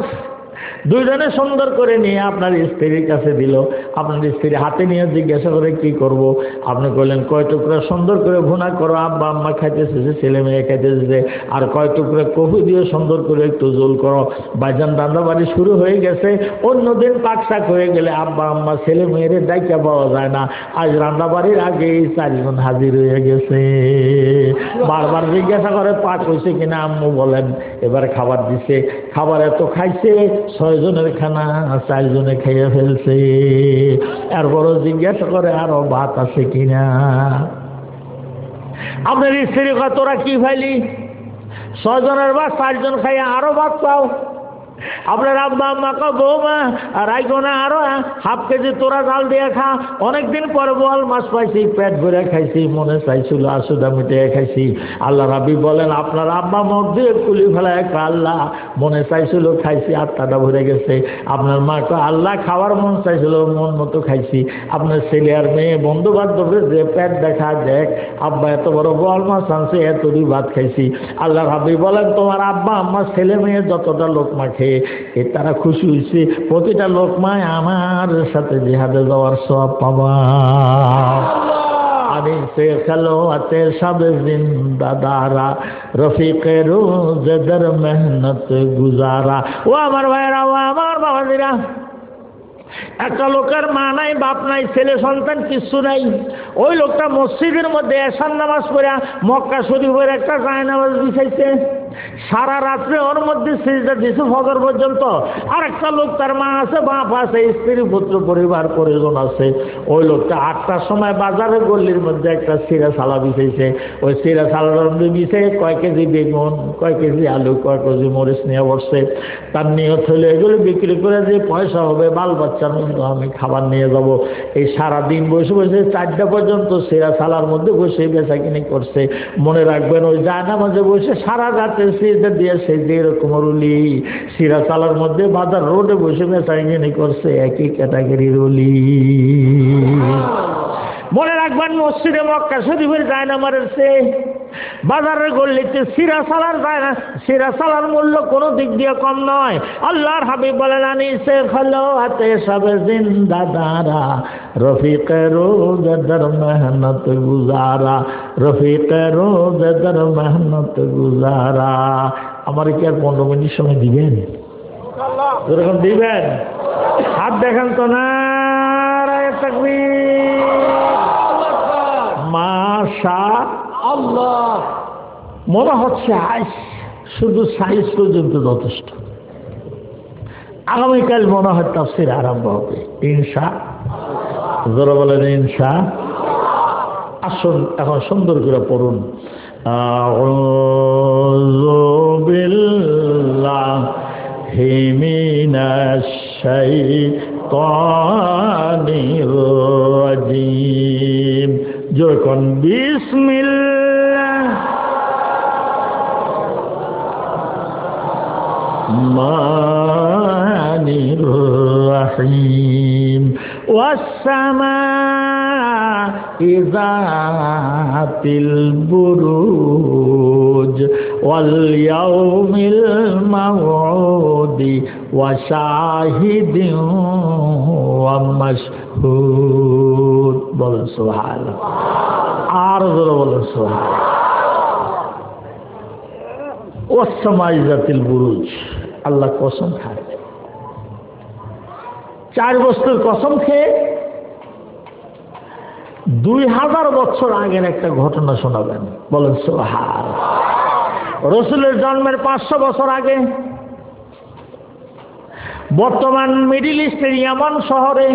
দুইজনে সুন্দর করে নিয়ে আপনার স্ত্রীর কাছে দিল। আপনার স্ত্রী হাতে নিয়ে জিজ্ঞাসা করে, কি করব? আপনি কইলেন, কয় টুকরা সুন্দর করে ভুনা করো, আব্বা আম্মা খাইতেছে ছেলে মেয়ে খাইতেছে আর কয় টুকরা কফি দিয়ে সুন্দর করে একটু জোল করো। বাইজান রান্নাবাড়ি শুরু হয়ে গেছে। অন্যদিন পাকশাক হয়ে গেলে আব্বা আম্মা ছেলে মেয়েরে ডাইকা পাওয়া যায় না। আজ রান্নাবাড়ির আগেই চারজন হাজির হয়ে গেছে। বারবার জিজ্ঞাসা করে, পাক হয়েছে কিনা? আম্মু বলেন, এবার খাবার দিছে। খাবার এত খাইছে ছয়জনের খানা, চারজনে খেয়ে ফেলছে। এরপরও জিজ্ঞাসা করে, আরও ভাত আছে কিনা? আপনার স্ত্রী তোরা কি ফাইলি? ছয়জনের বা চারজন খাইয়া আরও ভাত পাও আপনার আব্বা, আম্মা কা বৌমা রাইগো না আরও হাফ কেজি তোরা জাল দিয়ে খা। অনেকদিন পরে বল মাছ পাইছি, পেট ভরে খাইছি, মনে চাইছিল আসুদা মিটিয়ে খাইছি। আল্লাহ রাবি বলেন, আপনার আব্বা মধ্যে কুলি ফেলায় আল্লাহ, মনে চাইছিল খাইছি, আত্মাটা ভরে গেছে। আপনার মা কা আল্লাহ, খাওয়ার মন চাইছিল, মন মতো খাইছি। আপনার ছেলে আর মেয়ে বন্ধু বান্ধবের যে পেট দেখা, দেখ, আব্বা এত বড় বল মাছ আনছে এতটি ভাত খাইছি। আল্লাহ রাবি বলেন, তোমার আব্বা আম্মা ছেলে মেয়ে যতটা লোক মাখে দেখে তারা খুশি হয়েছে প্রতিটা লোকমায় আমার সাথে জেহাদে যাওয়ার সব পাবা। আমি সে খেলোয়াতে সব জিন্দাদারা রফিকের জেদের মেহনত গুজারা। ও আমার ভাইরা ও আমার বাবাজিরা একটা লোকের মা নাই বাপ নাই ছেলে সন্তান কিচ্ছু নাই। ওই লোকটা মসজিদের মধ্যে এসান নামাজ পড়া মক্কা শরীফের একটা জায় নামাজ বিছাইছে। সারা রাত্রে ওর মধ্যে সিজদা দিছে, ফজর পর্যন্ত। আর একটা লোক তার মা আছে, বাপ আছে, স্ত্রী, পুত্র, পরিবার, পরিজন আছে। ওই লোকটা আটটার সময় বাজারে গল্লির মধ্যে একটা সিরা সালা বিছাইছে ওই সিরা সালার মধ্যে বিছে কয় কেজি বেগুন, কয় কেজি আলু, কয় কেজি মরিচ নিয়ে বসছে। তার নিয়ত হলে এগুলো বিক্রি করে যে পয়সা হবে, বাল বাচ্চার মধ্যে আমি খাবার নিয়ে যাব। এই সারা দিন বসে বসে চারটা পর্যন্ত সিরা সালার মধ্যে বসে বেচা কিনি করছে। মনে রাখবেন ওই জায়গা মাঝে বসে সারা রাতে সিজা দিয়ে সে যে এরকম রুলি। সিরা চালার মধ্যে বাজার রোডে বসে বেচা কিনি করছে একই ক্যাটাগরি রুলি। মনে রাখবেন মসজিদে মক্কা শরীফের জায়নামারের সে বাজারের গল্লিতে সিরা সালার যায় না। সিরা সালার মূল্য কোনো দিক দিয়ে কম নয়। আল্লাহর হাবিব বলেন, আনি সে খলো হাতে সবে জিন্দা দারা, রফিক রোজ দর মেহনত গুজারা, রফিক রোজ দর মেহনত গুজারা। আমার কি আর পনেরো মিনিট সময় দিবেন? যেরকম দিবেন। হাত দেখান তো না মাশা আল্লাহ, মনে হচ্ছে আজ শুধু সাইজ পর্যন্ত যথেষ্ট। আগামীকাল মনে হয় তাফসির আরম্ভ হবে ইনসা জোরা বলেন ইনসা আসুন, এখন সুন্দর করে পড়ুন। আউযু বিল্লাহি মিনাশ শাইতানির الرحمن الرحيم. والسماء ذات البروج واليوم الموعود وشاهد ومشهود. بل سبحان الله. عرض بل سبحان الله. والسماء ذات البروج. আল্লাহ কসম খায়। চার বছর কসম খেয়ে দুই হাজার বছর আগের একটা ঘটনা শোনাবেন। বলেন সোহার রসুলের জন্মের পাঁচশো বছর আগে বর্তমান মিডিল ইস্টের ইয়ামান শহরে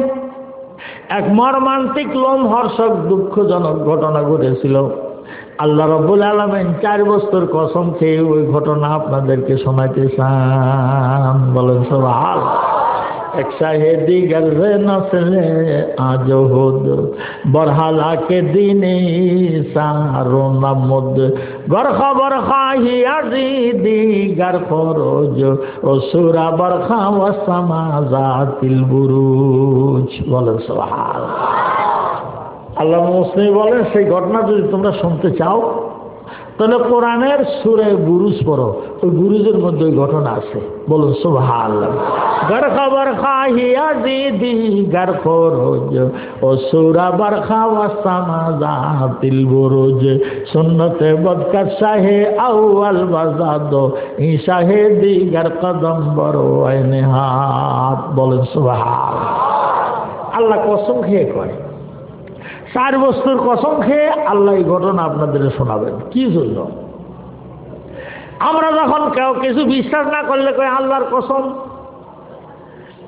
এক মর্মান্তিক লোমহর্ষক দুঃখজনক ঘটনা ঘটেছিল। আল্লাহ রব্বুল আলমেন চার বছর কসম খেয়ে ওই ঘটনা আপনাদেরকে শোনাইতে চান। বলেন সব হাল এক শাহেদি গর্ভে নসলে আজ হুদ বরহালা কে দিনে সারো ফরজ ও সুরা জাতিল বুরুজ। বলেন সব আল্লাহ মুসলিম বলেন, সেই ঘটনা যদি তোমরা শুনতে চাও, তাহলে কোরআনের সুরে বুরুজ পড়ো। ওই বুরুজের মধ্যে ওই ঘটনা আছে। বলুন সুভাল গর খরজ। ও বরখা জাতিল বুরুজ। আউয়াল কদম আল্লাহ কসম খেয়ে কয়। চার বস্তুর কসম খেয়ে আল্লাহ এই ঘটনা আপনাদের শোনাবেন। কি জন্য? আমরা যখন কেউ কিছু বিশ্বাস না করলে কয়, আল্লাহর কসম?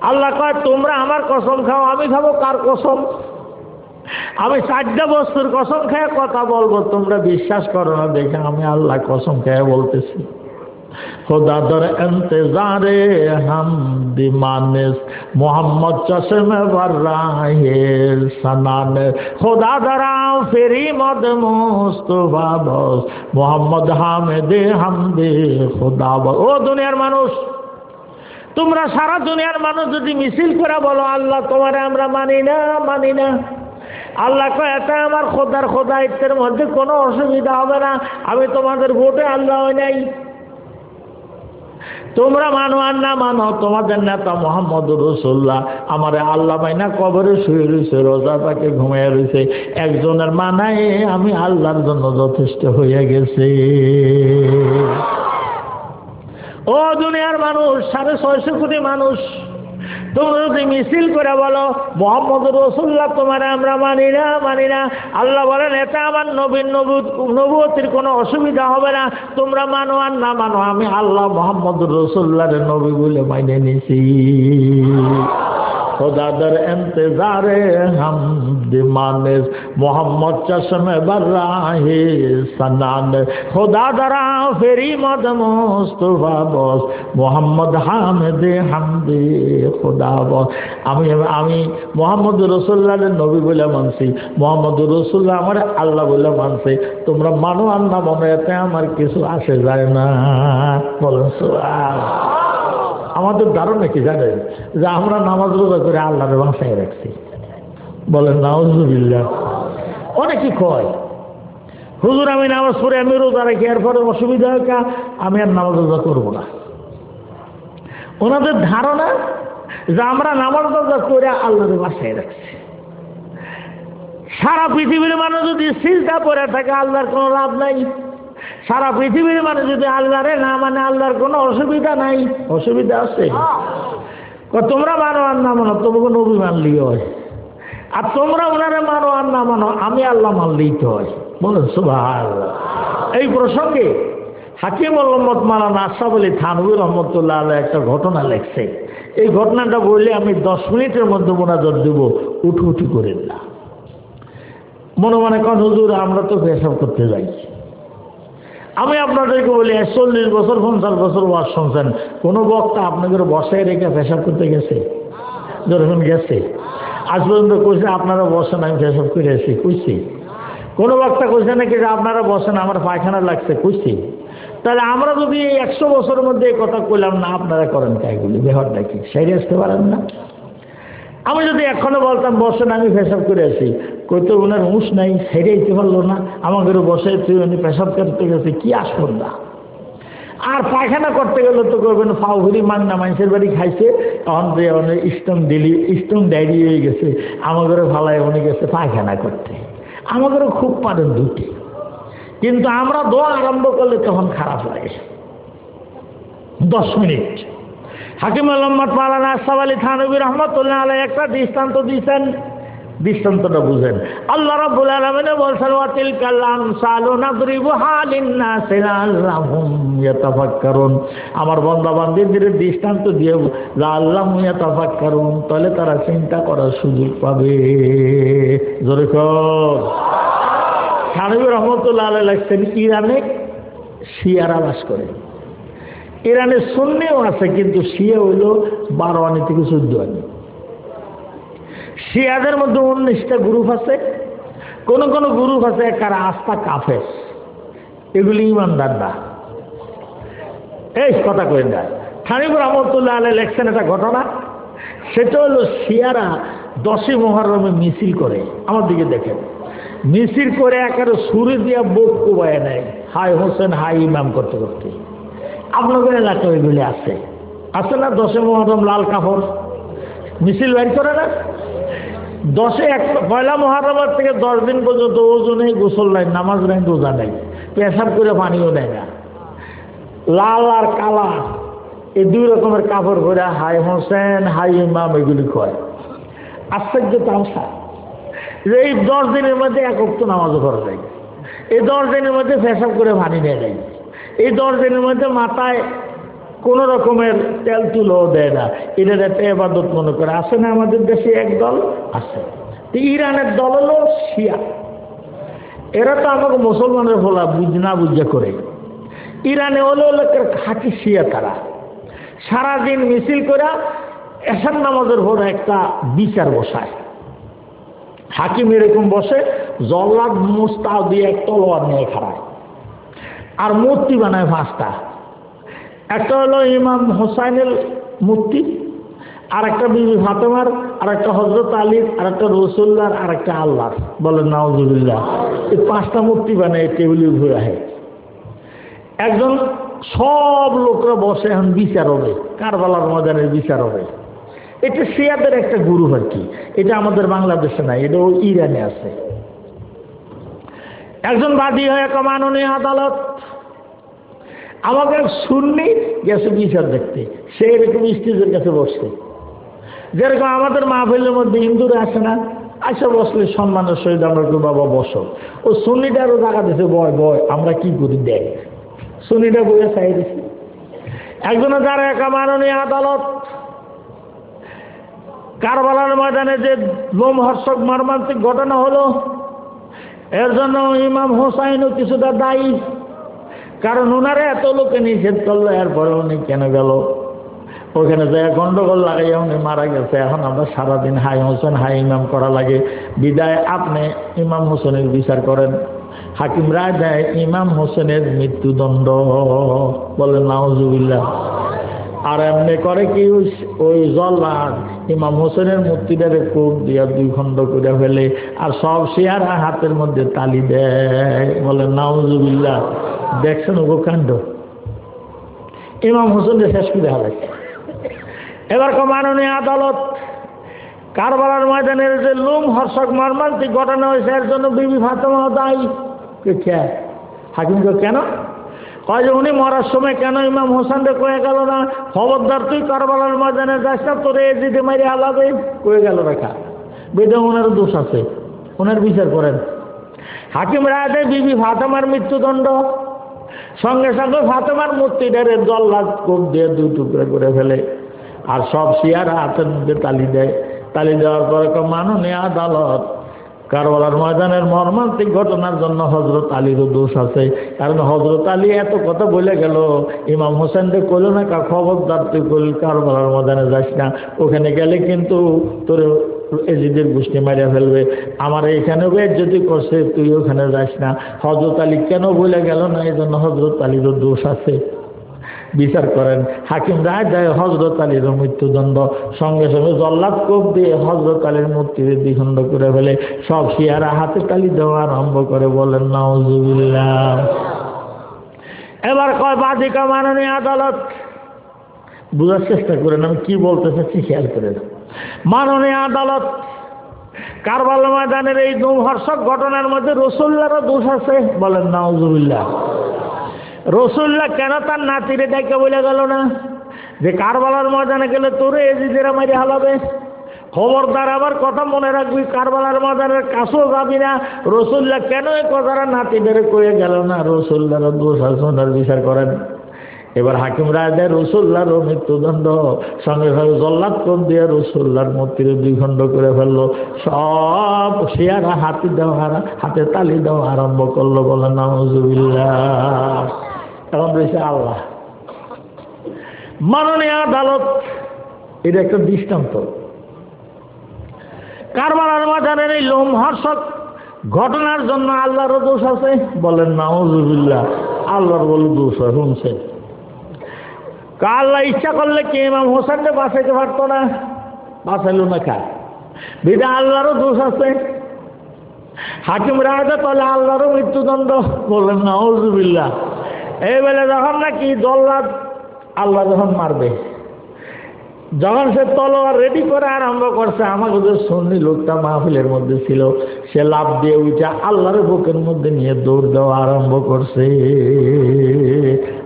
আল্লাহ কয়, তোমরা আমার কসম খাও, আমি খাব কার কসম? আমি চারটা বস্তুর কসম খেয়ে কথা বলব, তোমরা বিশ্বাস করো না, দেখে আমি আল্লাহ কসম খেয়ে বলতেছি। খোদা দর এন্তজারে হাম দিমানিস মোহাম্মদ চশমে বর্রাহের সনানে। খোদা দরা ফেরি মদ মুস্তফা বস। মোহাম্মদ হামেদে হামদে খোদা ও দুনিয়ার মানুষ, তোমরা সারা দুনিয়ার মানুষ যদি মিছিল করে বলো, আল্লাহ তোমারে আমরা মানি না মানি না। আল্লাহ কয় এটা আমার খোদার খোদা খোদায়িত্বের মধ্যে কোনো অসুবিধা হবে না। আমি তোমাদের ভোটে আল্লাহ হয় নাই। তোমরা মানো আর না মানো, তোমাদের নেতা মোহাম্মদ রসুল্লাহ আমার আল্লাহ মাইনা কবরে শুয়ে রয়েছে, রোজা তাকে ঘুমিয়ে রয়েছে। একজনের মানায় আমি আল্লাহর জন্য যথেষ্ট হয়ে গেছে। ও দুনিয়ার মানুষ, সাড়ে ছয়শো কোটি মানুষ। তোমরা যদি মিছিল করে বলো, মোহাম্মদ রসুল্লাহ তোমার আমরা মানি না মানি না। আল্লাহ বলেন, এটা আমার নবীন নবুতির কোনো অসুবিধা হবে না। তোমরা মানো আর না মানো, আমি আল্লাহ মোহাম্মদ রসুল্লাহর নবী বলে মাইনে নিছি। خدا در انتظار ہم دیمانز محمد چشم بر راہ سنان خدا در آفری مد مصطفی باز বস আমি আমি মোহাম্মদ রসুল্লাহের নবী বলে মানছি। মোহাম্মদ রসুল্লাহ আমার আল্লাহ বলে মানছে। তোমরা মানো আর না মনে, এতে আমার কিছু আসে যায় না। বলেন আমাদের ধারণা কি জানেন? যে আমরা নামাজ রোজা করে আল্লাহর বাসায় রাখছি। বলেন নাউজুবিল্লা অনেকে কয়, হুজুর, আমি নামাজ পড়ে আমি রোজা রাখি, এরপরে অসুবিধা হয় আমি আর নামাজ রোজা করব না। ওনাদের ধারণা যে আমরা নামাজ রোজা করে আল্লাহর বাসায় রাখছি। সারা পৃথিবীর মানুষ যদি সিলটা পরে থাকে, আল্লাহর কোনো লাভ নাই। সারা পৃথিবীর মানুষ যদি আল্লাহরে না মানে আল্লাহর কোনো অসুবিধা নাই। অসুবিধা আছে। তোমরা মানো আর না মানো তোমাকে নবী মানলেই হয়। আর তোমরা ওনারে মানো আর না মানো, আমি আল্লাহ মানলেই তো হয়। বলেন সুভাষ এই প্রসঙ্গে হাকিম মোহাম্মদ মালানা আশরাফ আলী থানবী রহমতুল্লাহ একটা ঘটনা লেখছে। এই ঘটনাটা বললে আমি দশ মিনিটের মধ্যে মোনাজত দেব, উঠু, উঠি করেন না। মনে মনে কন, হুজুর, আমরা তো পেশাব করতে যাই। আমি আপনাদেরকে বলি চল্লিশ বছর, পঞ্চাশ বছর ওয়াজ শুনছেন, কোনো বক্তা আপনাদের বসায় রেখে পেশাব করতে গেছে? যখন গেছে। আজ পর্যন্ত কইছে, আপনারা বসেন, আমি পেশাব করে আসি। কইছি। কোনো বক্তা কইছে নাকি যে, আপনারা বসেন, আমার পায়খানা লাগছে। কইছি। তাহলে আমরা যদি এই একশো বছরের মধ্যে এই কথা কইলাম না, আপনারা করেন তাইগুলি ব্যাপারটা কি? সাইডে আসতে পারেন না? আমি যদি এখনও বলতাম, বসেন, আমি পেশাব করে আসি। কইতো ওনার হুঁশ নাই সেরে দিতে পারল না। আমাদের বসে তুই উনি পেশাব করতে গেছে, কি আসবেন না আর পায়খানা করতে গেলে তো করবেন ফাউহুরি মাংনা মানুষের বাড়ি খাইছে। তখন যে অনেক স্টোন দিলি, স্টোন ডায়রি হয়ে গেছে। আমাদের ভালায় উনি গেছে পায়খানা করতে। আমাদেরও খুব পারেন দুটি। কিন্তু আমরা দোয়া আরম্ভ করলে তখন খারাপ লাগে। দশ মিনিট। হাকিম আলম্মদ মালানা আসাফ আলী থানবী রহমতুল্লাহ আলাই একটা দৃষ্টান্ত দিয়েছেন। দৃষ্টান্তটা বুঝেন। আল্লাহ রাব্বুল আলামিন বলছেন ওয়াতিল কালাম সালু নাদরিবু হালিন নাস লাহুম ইয়াতাফাক্কারুন। আমার বান্দা বান্দীদের দৃষ্টান্ত দিয়ে আল্লাহ ইয়াতাফাক্কারুন। তাহলে তারা চিন্তা করার সুযোগ পাবে। জোরে কর। থানবী রহমতুল্লাহ আলাই লাগছেন ইরানে শিয়ারা বাস করে। ইরানে সুন্নিও আছে, কিন্তু শিয়া হইল বারো আনি থেকে চোদ্দ আনি শিয়াদের মধ্যে উনিশটা গ্রুপ আছে। কোন কোন গ্রুপ আছে কারা আস্থা কাফের। এগুলি ইমানদার না। এই কথা কই না। থানিবুর রহমতুল্লাহ আলাই লেখছেন একটা ঘটনা। সেটা হলো শিয়ারা দশই মহরমে মিছিল করে। আমার দিকে দেখেন। মিছিল করে একেবারে সুরে দিয়া বুক কুবায় নেয়। হাই হোসেন হাই ইমাম করতে করতে আপনাদের এলাকায় ওইগুলি আছে। আছে না দশে মহরম লাল কাপড়? মিছিল বের করে না? দশে এক পয়লা মহারমের থেকে দশ দিন পর্যন্ত ওজন গোসল নাই, নামাজ নাই, রোজা নেই। পেশাব করে পানিও নেয় না। লাল আর কালা, এই দুই রকমের কাপড় পরে হাই হোসেন হাই ইমাম, এগুলি কয় আশ্চর্য তামসা। যে এই দশ দিনের মধ্যে একক তো নামাজও করা যায়। এই দশ দিনের মধ্যে পেশাব করে পানি নেয় যায় এই দশ দিনের মধ্যে মাথায় কোন রকমের তেল তুলোও দেয় না। এদের একটা এবাদত মনে করে। আসে না আমাদের দেশে এক দল? আছে। ইরানের দল হলো শিয়া। এরা তো আমাকে মুসলমানের ফলা বুঝ, না বুঝে করে। ইরানে হলো লোকের খাঁটি শিয়া তারা। সারাদিন মিছিল করে এসার নামাজের পর একটা বিচার বসায়। হাকিম এরকম বসে, জল্লাদ মুস্তাও দিয়ে এক তলোয়ার নিয়ে খাড়ায় আর মূর্তি বানায় পাঁচটা। একটা হলো ইমাম হোসাইনের মূর্তি আর একটা বিবি ফাতেমার আর একটা হজরত আলীর আর একটা রসুল্লার আর একটা আল্লাহর। বলেন নওয়াজুবিল্লাহ এই পাঁচটা মূর্তি বানায় টেবিলের উপরে আহে একজন সব লোকরা বসে এখন বিচার হবে, কারবালার ময়দানের বিচার হবে। এটা শিয়াদের একটা গুরু আর কি? এটা আমাদের বাংলাদেশে নাই, এটা ইরানে আছে। একজন বাদী হয়ে মাননীয় আদালত। আমাকে শুননি গেছে বিচার দেখতে, সে এরকম স্টেজের কাছে বসছে যেরকম আমাদের মাহফিলের মধ্যে হিন্দুরা আসে না আসে বসলে সম্মানের সহিত আমরা একটু, বাবা, বসো। ও সুনিটারও টাকা দিছে, বয় বয়, আমরা কি করি, দেখ। সুনিটা বইয়ে চাই দিছি। একজনে যারা একা মাননীয় আদালত। কারবালার ময়দানে যে লোম হর্ষক মর্মান্তিক ঘটনা হলো, এর জন্য ইমাম হোসাইনও কিছুটা দায়ী। কারণ ওনারা এত লোকে নিষেধ করল এরপরে উনি কেন গেল? ওখানে যে গন্ডগোল লাগাইয়া উনি মারা গেছে, এখন আমরা সারাদিন হাই হোসেন, হাই ইমাম করা লাগে। বিদায় আপনি ইমাম হোসেনের বিচার করেন। হাকিম রায় দেয়, ইমাম হোসেনের মৃত্যুদণ্ড। বলেন নাওজুবিল্লাহ আর এমনি করে কি ওই জল্লাদ? ইমাম হোসেনের মূর্তিটারে কোপ দিয়া দুই খণ্ড করে ফেলে আর সব শেয়ারা হাতের মধ্যে তালি দেয়। বলে, নাউজুবিল্লাহ। দেখছেন ওগো কাণ্ড? ইমাম হোসেনকে শেষ করে হারাইছে এবার মাননীয় আদালত, কারবালার ময়দানের যে লুম হর্ষক মর্মান্তিক ঘটনা হয়েছে, এর জন্য বিবি ফাতেমা দায়ী। কে? হাকিমকে কেন? কয় যে উনি মরার সময় কেন ইমাম হোসেনকে কয়ে গেল না? খবরদার তুই কারবালার ময়দানে যাস না, তোর দিদি মারি হালাবে কয়ে গেল রেখা। বেদে ওনার দোষ আছে। ওনার বিচার করেন। হাকিম রায় বিবি ফাতেমার মৃত্যুদণ্ড। সঙ্গে সঙ্গে ফাতেমার মূর্তিটারে জল্লাদ কোপ দিয়ে দুই টুকরা করে ফেলে। আর সব শিয়ারা হাতের মধ্যে তালি দেয়। তালি দেওয়ার পরে মাননীয় আদালত কারবালার ময়দানের মর্মান্তিক ঘটনার জন্য হজরত আলীরও দোষ আছে। কারণ হজরত আলী এত কথা বলে গেল, ইমাম হোসেনকে কইল, না কা খবরদার, তুই কইল কারবালার ময়দানে যাস না। ওখানে গেলে কিন্তু তোর এজিদের গোষ্ঠী মারিয়া ফেলবে। আমার এইখানে যদি করছে, তুই ওখানে যাস না। হজরত আলী কেন বলে গেল না, এই জন্য হজরত আলীরও দোষ আছে। বিচার করেন। হাকিম রায় দেয় হজরত আলীর মৃত্যুদণ্ড, সঙ্গে সঙ্গে জল্লাদ কোপ দিয়ে হজরত আলীর মূর্তির দ্বিখণ্ড করে ফেলে। সব শিয়ারা হাতে তালি দেওয়া আরম্ভ করে বলেন, নাউজুবিল্লাহ। এবার কয় বাদিকা মাননীয় আদালত। বোঝার চেষ্টা করেন, আমি কি বলতে চাচ্ছি খেয়াল করে মাননীয় আদালত, কারবাল ময়দানের এই দুমহর্ষক ঘটনার মধ্যে রসুল্লারও দোষ আছে। বলেন, নাউজুবিল্লাহ। রসুল্লাহ কেন তার নাতিরে ডেকে বলে গেল না? যে কারবালার ময়দানে গেলে তোরে এজিদেরা মারি হালাবে? খবরদার আবার কথা মনে রাখবি, কারবালার ময়দানের কাছেও যাবি না। রসুল্লাহ কেন এই কথাটা নাতিদের কয়ে গেল না? রসুল্লাহর দোষ আসনের বিচার করেন। এবার হাকিম রায় দেয় রসুল্লারও মৃত্যুদণ্ড, সঙ্গে সঙ্গে জল্লাদ কম দিয়ে রসুল্লার মূর্তির দুই খণ্ড করে ফেলল। সব শেয়ারা হাতি দেওয়া হাতে তালি দেওয়া আরম্ভ করল বলে নামজুবিল্লাহ এখন রয়েছে আল্লাহ। মাননীয় আদালত, এটা একটা দৃষ্টান্ত। কারবালার মাজারের এই লোমহর্ষক ঘটনার জন্য আল্লাহরও দোষ আছে? বলেন না নাউজুবিল্লাহ, আল্লাহর বলে দোষ হয়, শুনছে। আল্লাহ ইচ্ছা করলে কি ইমাম হোসেনকে বাঁচাইতে পারতো না? বাঁচাইল না খা বিদা আল্লাহরও দোষ আছে। হাকিম রাজা তাহলে আল্লাহরও মৃত্যুদণ্ড। বললেন নাউজুবিল্লাহ। এই বেলে যখন নাকি জল্লাদ, আল্লাহ যখন মারবে। যখন সে তলোয়ার রেডি করে আরম্ভ করছে, আমাকে যে সন্নি লোকটা মাহফিলের মধ্যে ছিল, সে লাভ দিয়ে উঠে আল্লাহর বুকের মধ্যে নিয়ে দৌড় দেওয়া আরম্ভ করছে।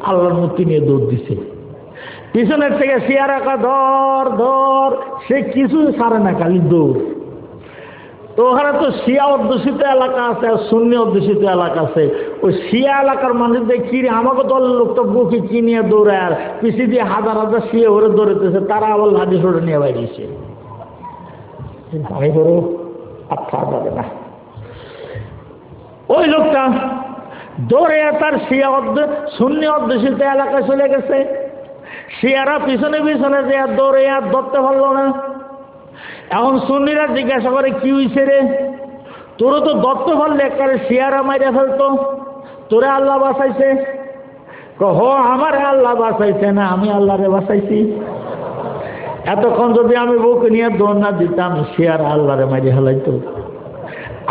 আল্লাহর মূর্তি নিয়ে দৌড় দিছে। পিছনের থেকে শিয়ার একা ধর ধর, সে কিছু সারে না, খালি দৌড়। তো ওখানে তো শিয়া অধ্যুষিত এলাকা আছে, আর শূন্য অধ্যুষিত এলাকা আছে। ওই শিয়া এলাকার মানুষদের কি রে আমাকে দলের লোকটা বুকে কি নিয়ে দৌড়ায়, আর পিছিয়ে দিয়ে হাজার হাজার শিয়া ওরে দৌড়েতেছে তারা আবার লাঠি সরে নিয়ে বাইরেছে আমি যাবে না। ওই লোকটা দৌড়ে তার শিয়া অর্ধ শূন্য অধ্যুষিত এলাকায় চলে গেছে। শিয়ারা পিছনে পিছনে যে দৌড়ে আর ধরতে পারল না। এখন সুন্নিরা জিজ্ঞাসা করে, কি হয়েছে রে? তোরও তো দত্ত ফেললে একবারে শিয়ারা মাইরা ফেলতো। তোরে আল্লাহ বাঁচাইছে? হ, আমার আল্লাহ বাঁচাইছে না, আমি আল্লাহরে বাসাইছি এতক্ষণ যদি আমি বুক নিয়ে দৌড় না দিতাম, শিয়ারা আল্লাহরে মারি হেলাইতো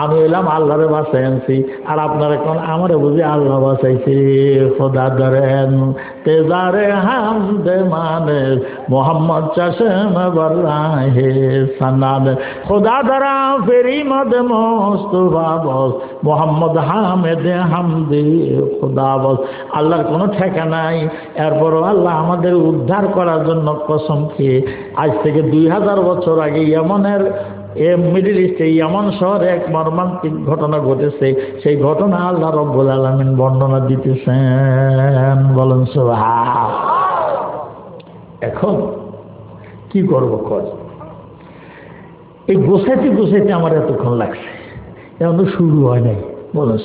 আমি এলাম আল্লাহরে বাঁচাই আনছি। আর আপনার এখন আমারে বুঝি আল্লাহ বাঁচাইছে। খোদা ধরেন তেজারে হাম দে মানে মোহাম্মদ চাষেম বর্রাহে সনাদ খোদা দ্বারা ফেরি মদ মোস্তফা বস, মোহাম্মদ হামেদ হামদে খোদা বস। আল্লাহর কোনো ঠেকা নাই। এরপরও আল্লাহ আমাদের উদ্ধার করার জন্য কসম খেয়ে আজ থেকে দুই হাজার বছর আগে ইয়মনের এ মিডিল ইস্টে ইয়মন শহরে এক মর্মান্তিক ঘটনা ঘটেছে। সেই ঘটনা আল্লাহ রব্বুল আলমিন বর্ণনা দিতেছেন। বলেন এখন কি করব কর? এই গোসাইতে গোসাইতে আমার এতক্ষণ লাগছে। এখন শুরু হয় নাই। বলেন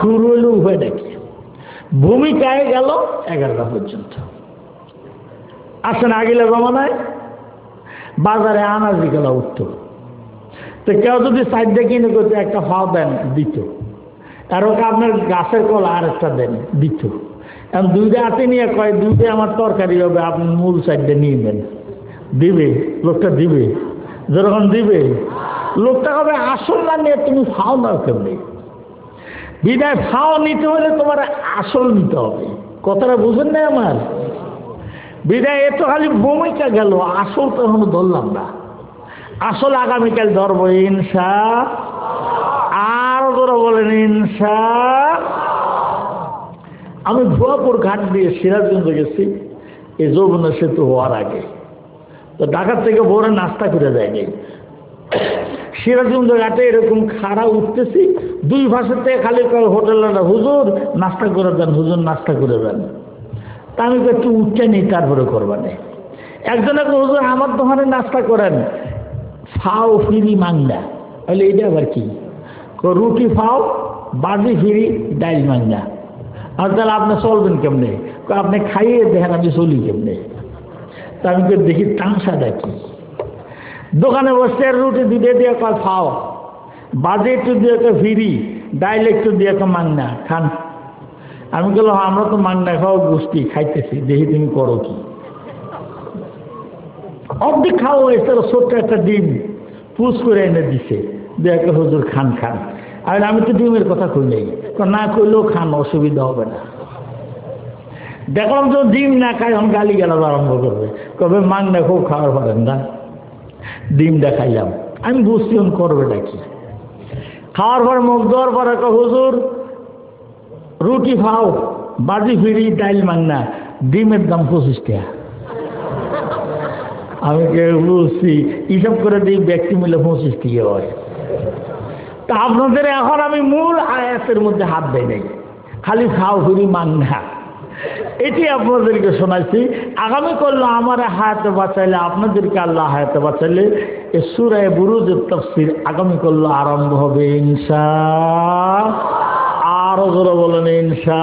শুরু হলে উপায় নাকি ভূমিকায় গেল এগারোটা পর্যন্ত। আসেন আগিলা জমানায়। বাজারে আনাজ বিকেলা উঠত। তো কেউ যদি সাইডে কিনে করতে, একটা ফাও দেন, দিত। আর ওকে আপনার গাছের কলা আর একটা দেন, দিত। এখন দুইটা হাতে নিয়ে কয় দুইটা আমার তরকারি হবে, আপনি মূল সাইডে নিয়ে নেন। দিবে, লোকটা দিবে। যেরকম দিবে। লোকটা হবে আসল না নিয়ে তুমি ফাও নাও কেমনি? বিদায় ফাও নিতে হলে তোমার আসল নিতে হবে। কথাটা বুঝেন না আমার? বিদায় এত খালি ভূমিকা গেল, আসল তো এখনও ধরলাম না। আসল আগামীকাল ধরবো ইনসা আর তোরা বলেন ইনসা আমি ভুয়াপুর ঘাট দিয়ে সিরাজগঞ্জ গেছি, এই যৌবনা সেতু হওয়ার আগে। তো ঢাকার থেকে ভোরে নাস্তা করে যায়নি। সিরাজগঞ্জ ঘাটে এরকম খাড়া উঠতেছি, দুই থেকে খালি হোটেলটা হুজুর, নাস্তা করে দেন, হুজুর, নাস্তা করে দেন। তা আমি একটু উঠতে নিই, তারপরে করবা করবানে একজনে হুজুর, আমার দোকানে নাস্তা করেন। ফাও ফিরি মাংদা তাহলে এইটা আবার কি? রুটি ফাও, বাজি ফিরি, ডাইল মাংদা আর তাহলে আপনি চলবেন কেমনে? আপনি খাইয়ে দেখেন আমি চলি কেমনে? তা আমি দেখি তামসাটা কি? দোকানে বসে রুটি দুধে দিয়ে কয়, ফাও, বাজে একটু দিয়ে ফিরি, ডাইল একটু দিয়ে মাংনা, খান। আমি বললাম আমরা তো মান্না খাওয়া গোষ্ঠী, খাইতেছি দেখি তুমি করো কি? অর্ধেক খাওয়া হয়েছে ছোট্ট একটা ডিম পুষ করে এনে দিছে। দেখে হুজুর, খান খান। আর আমি তো ডিমের কথা কই না, কইলেও খান, অসুবিধা হবে না। দেখলাম তো ডিম না খাই এখন গালি গেলা আরম্ভ করবে। কবে মাং না খুব খাওয়ার পারেন না। ডিম দেখাইলাম। আমি বুঝছি করবে নাকি খাওয়ার পর মুখ দেওয়ার পরে হুজুর রুটি খাও, বাজি ফিরি, ডাইল মাংনা ডিমের দাম পঁচিশ টাকা। আমি বুঝছি, হিসাব করে দিই ব্যক্তি মিলে পঁচিশ টাকা হয়। তা আপনাদের এখন আমি মূল আয়াতের মধ্যে হাত দেয় নাই। খালি খাও, ফিরি মাংনা এটি আপনাদেরকে শোনাইছি। আগামী করল আমার হায়াতে বাঁচাইলে, আপনাদেরকে আল্লাহ হায়াতে বাঁচাইলে এ সুরায় বুরুজের তফসির আগামী করল আরম্ভ হবে ইনশা আরও জোরে বলেন ইনশা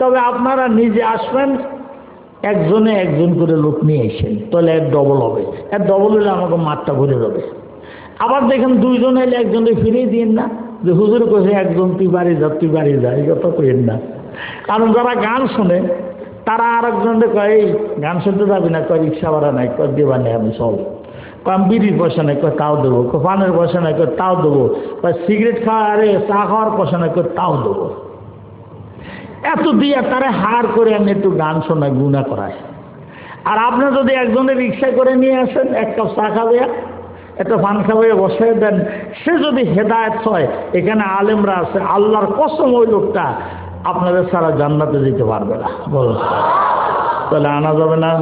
তবে আপনারা নিজে আসবেন, একজনে একজন করে লোক নিয়ে এসেন তাহলে এক ডবল হবে। এক ডবল হলে আমাকে মাঠটা ভরে যাবে। আবার দেখেন দুইজন এলে একজনে ফিরিয়ে দিন না, যে হুজুর কষে একজন তুই বাড়ি যা, তুই বাড়ি যা কথা কইেন না। কারণ যারা গান শোনে, তারা আর একজনকে কয় গান শুনতে যাবি না, কয়, রিক্সা ভাড়া নাই, কয় দেবা নেই আমি চল। কম বিড়ির পয়সা নাই তাও দেবো, কয় পানের পয়সা নাই তাও দেবো, কয় সিগারেট খাওয়া আরে চা খাওয়ার পয়সা নাই তাও দেবো। এত দিয়ে তারা হার করে আমি একটু গান শোনায়, গুণা করায়। আর আপনি যদি একজনের রিক্সা করে নিয়ে আসেন, এক কাপ চা খাবে একটা পান খাবে বসে দেন, সে যদি হেদায়ত হয়, এখানে আলেমরা আছে, আল্লাহর কসম ওই লোকটা আপনাদের সারা জান্নাতে যেতে পারবে না। বল তাহলে আনা যাবে না?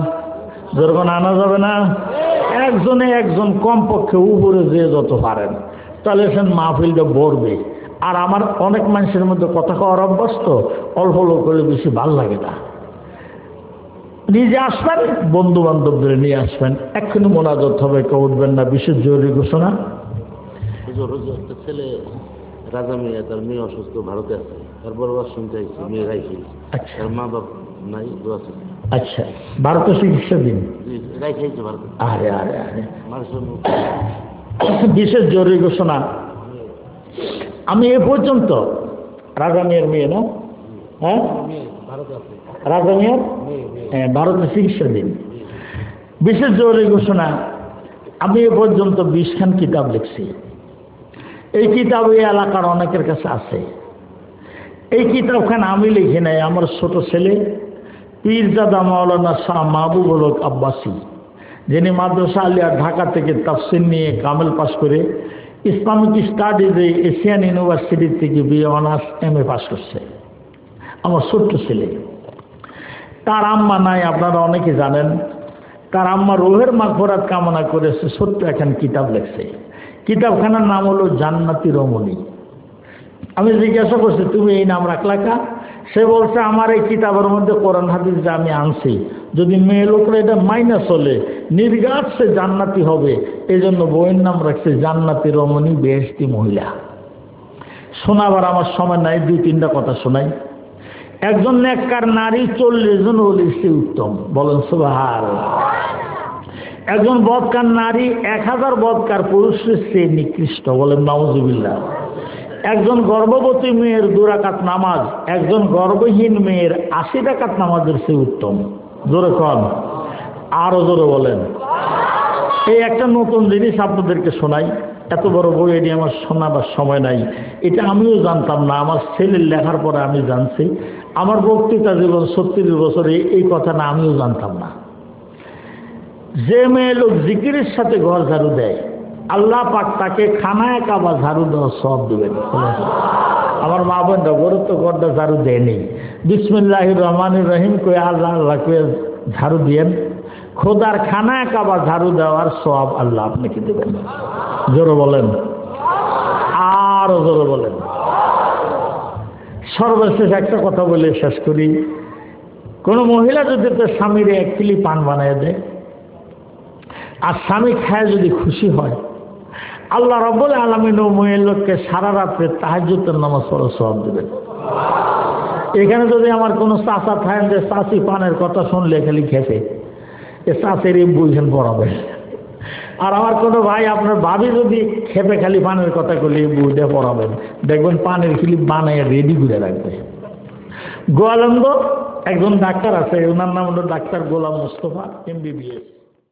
যেরকম আনা যাবে না? একজনে একজন কমপক্ষে উপরে যে যত পারেন তাহলে সে মাহফিলটা ভরবে। আর আমার অনেক মানুষের মধ্যে কথা কওয়ার অভ্যাস তো অল্প লোক হলে বেশি ভালো লাগে না। নিজে আসবেন বন্ধু বান্ধবদের নিয়ে আসবেন এক্ষুনি মোনাজত হবে কেউ উঠবেন না বিশেষ জরুরি ঘোষণা। একটা ছেলে রাজা মেয়ে তার মেয়ে অসুস্থ ভারতে আছে। তারপর শুনতে রাইখে আচ্ছা। মা বাপ নাই দোয়া আচ্ছা ভারতীয় চিকিৎসা দিন। আরে আরে আরে। বিশেষ জরুরি ঘোষণা। আমি এ পর্যন্ত রাজা মেয়ের মেয়ে না? হ্যাঁ? রাজা মেয়ের? মেয়ে মেয়ে হ্যাঁ ভারতের চিকিৎসা দিন। বিশেষ জরুরি ঘোষণা আমি এ পর্যন্ত বিশখান কিতাব লিখছি। এই কিতাব এই এলাকার অনেকের কাছে আছে। এই কিতাবখান আমি লিখি নাই আমার ছোট ছেলে পীরজাদা মাওলানা শাহ মাহবুবুল হক আব্বাসী, যিনি মাদ্রাসা আলিয়া ঢাকা থেকে তাফসির নিয়ে কামেল পাশ করে ইসলামিক স্টাডিজে এশিয়ান ইউনিভার্সিটি থেকে বিএ অনার্স এম এ পাশ করছে। আমার ছোট্ট ছেলে। তার আম্মা নাই, আপনারা অনেকে জানেন। তার আম্মা রোহের মাগফরাত কামনা করেছে ছোট্ট এখন কিতাব লেখছে। কিতাবখানার নাম হলো জান্নাতি রমণী। আমি জিজ্ঞাসা করছি, তুমি এই নাম রাখলা কা সে বলছে, আমার এই কিতাবের মধ্যে কোরআন হাদিস যে আমি আনছি, যদি মেয়ে লোকরা এটা মাইনা চলে নির্গাত সে জান্নাতি হবে। এই জন্য বইয়ের নাম রাখছে জান্নাতি রমণী বেহস্তি মহিলা। শোনাবার আমার সময় নাই, দুই তিনটা কথা শোনাই। একজন নেককার নারী, চল্লিশ জন হলে সে উত্তম। বলেন সুবাহার একজন বদকার নারী, এক হাজার বদকার পুরুষের সে নিকৃষ্ট। বলেন নওয়াজুবিল্লাহ একজন গর্ভবতী মেয়ের দুরাকাত নামাজ, একজন গর্ভহীন মেয়ের আশি টাকাত নামাজের সে উত্তম। জোরে কন। আরও জোরে বলেন। এই একটা নতুন জিনিস আপনাদেরকে শোনাই। এত বড় বই, এটি আমার শোনাবার সময় নাই। এটা আমিও জানতাম না। আমার ছেলের লেখার পরে আমি জানছি। আমার বক্তৃতা জীবন সত্তর বছরে এই কথা না, আমিও জানতাম না। যে মেয়ে লোক জিকিরের সাথে ঘর ঝাড়ু দেয় আল্লাহ পাক তাকে খানায় কাবা ঝাড়ু দেওয়া সব দেবেন। আমার মা বোনটা গরু তো ঘরটা ঝাড়ু দেয়নি। বিসমুল্লাহ রহমান রহিম কয়ে আল্লাহ আল্লাহ কয়ে ঝাড়ু দিয়েন। খোদার খানায় কাবা ঝাড়ু দেওয়ার সব আল্লাহ আপনাকে দেবেন। জোরে বলেন। আরও জোরে বলেন। সর্বশেষ একটা কথা বলে শেষ করি। কোনো মহিলা যদি তার স্বামীর এক কিলি পান বানিয়ে দেয়, আর স্বামী খায় যদি খুশি হয় আল্লাহ রব্বুল আলমিন ও মেয়ের লোককে সারা রাত্রে তাহাজুতের নামাজ পড়া সব দেবেন। এখানে যদি আমার কোনো চাষা থাকেন যে চাষি পানের কথা শুনলে খালি খেতে এ চাষের এই বইখান পড়াবে। আর আমার কোনো ভাই, আপনার ভাবি যদি খেপে খালি পানের কথা করলে বইটা পড়াবেন। দেখবেন পানের ক্লিপ বানিয়ে রেডি করে রাখবে। গোয়ালন্দ, একজন ডাক্তার আছে ওনার নাম হলো ডাক্তার গোলাম মুস্তফা এমবিবিএস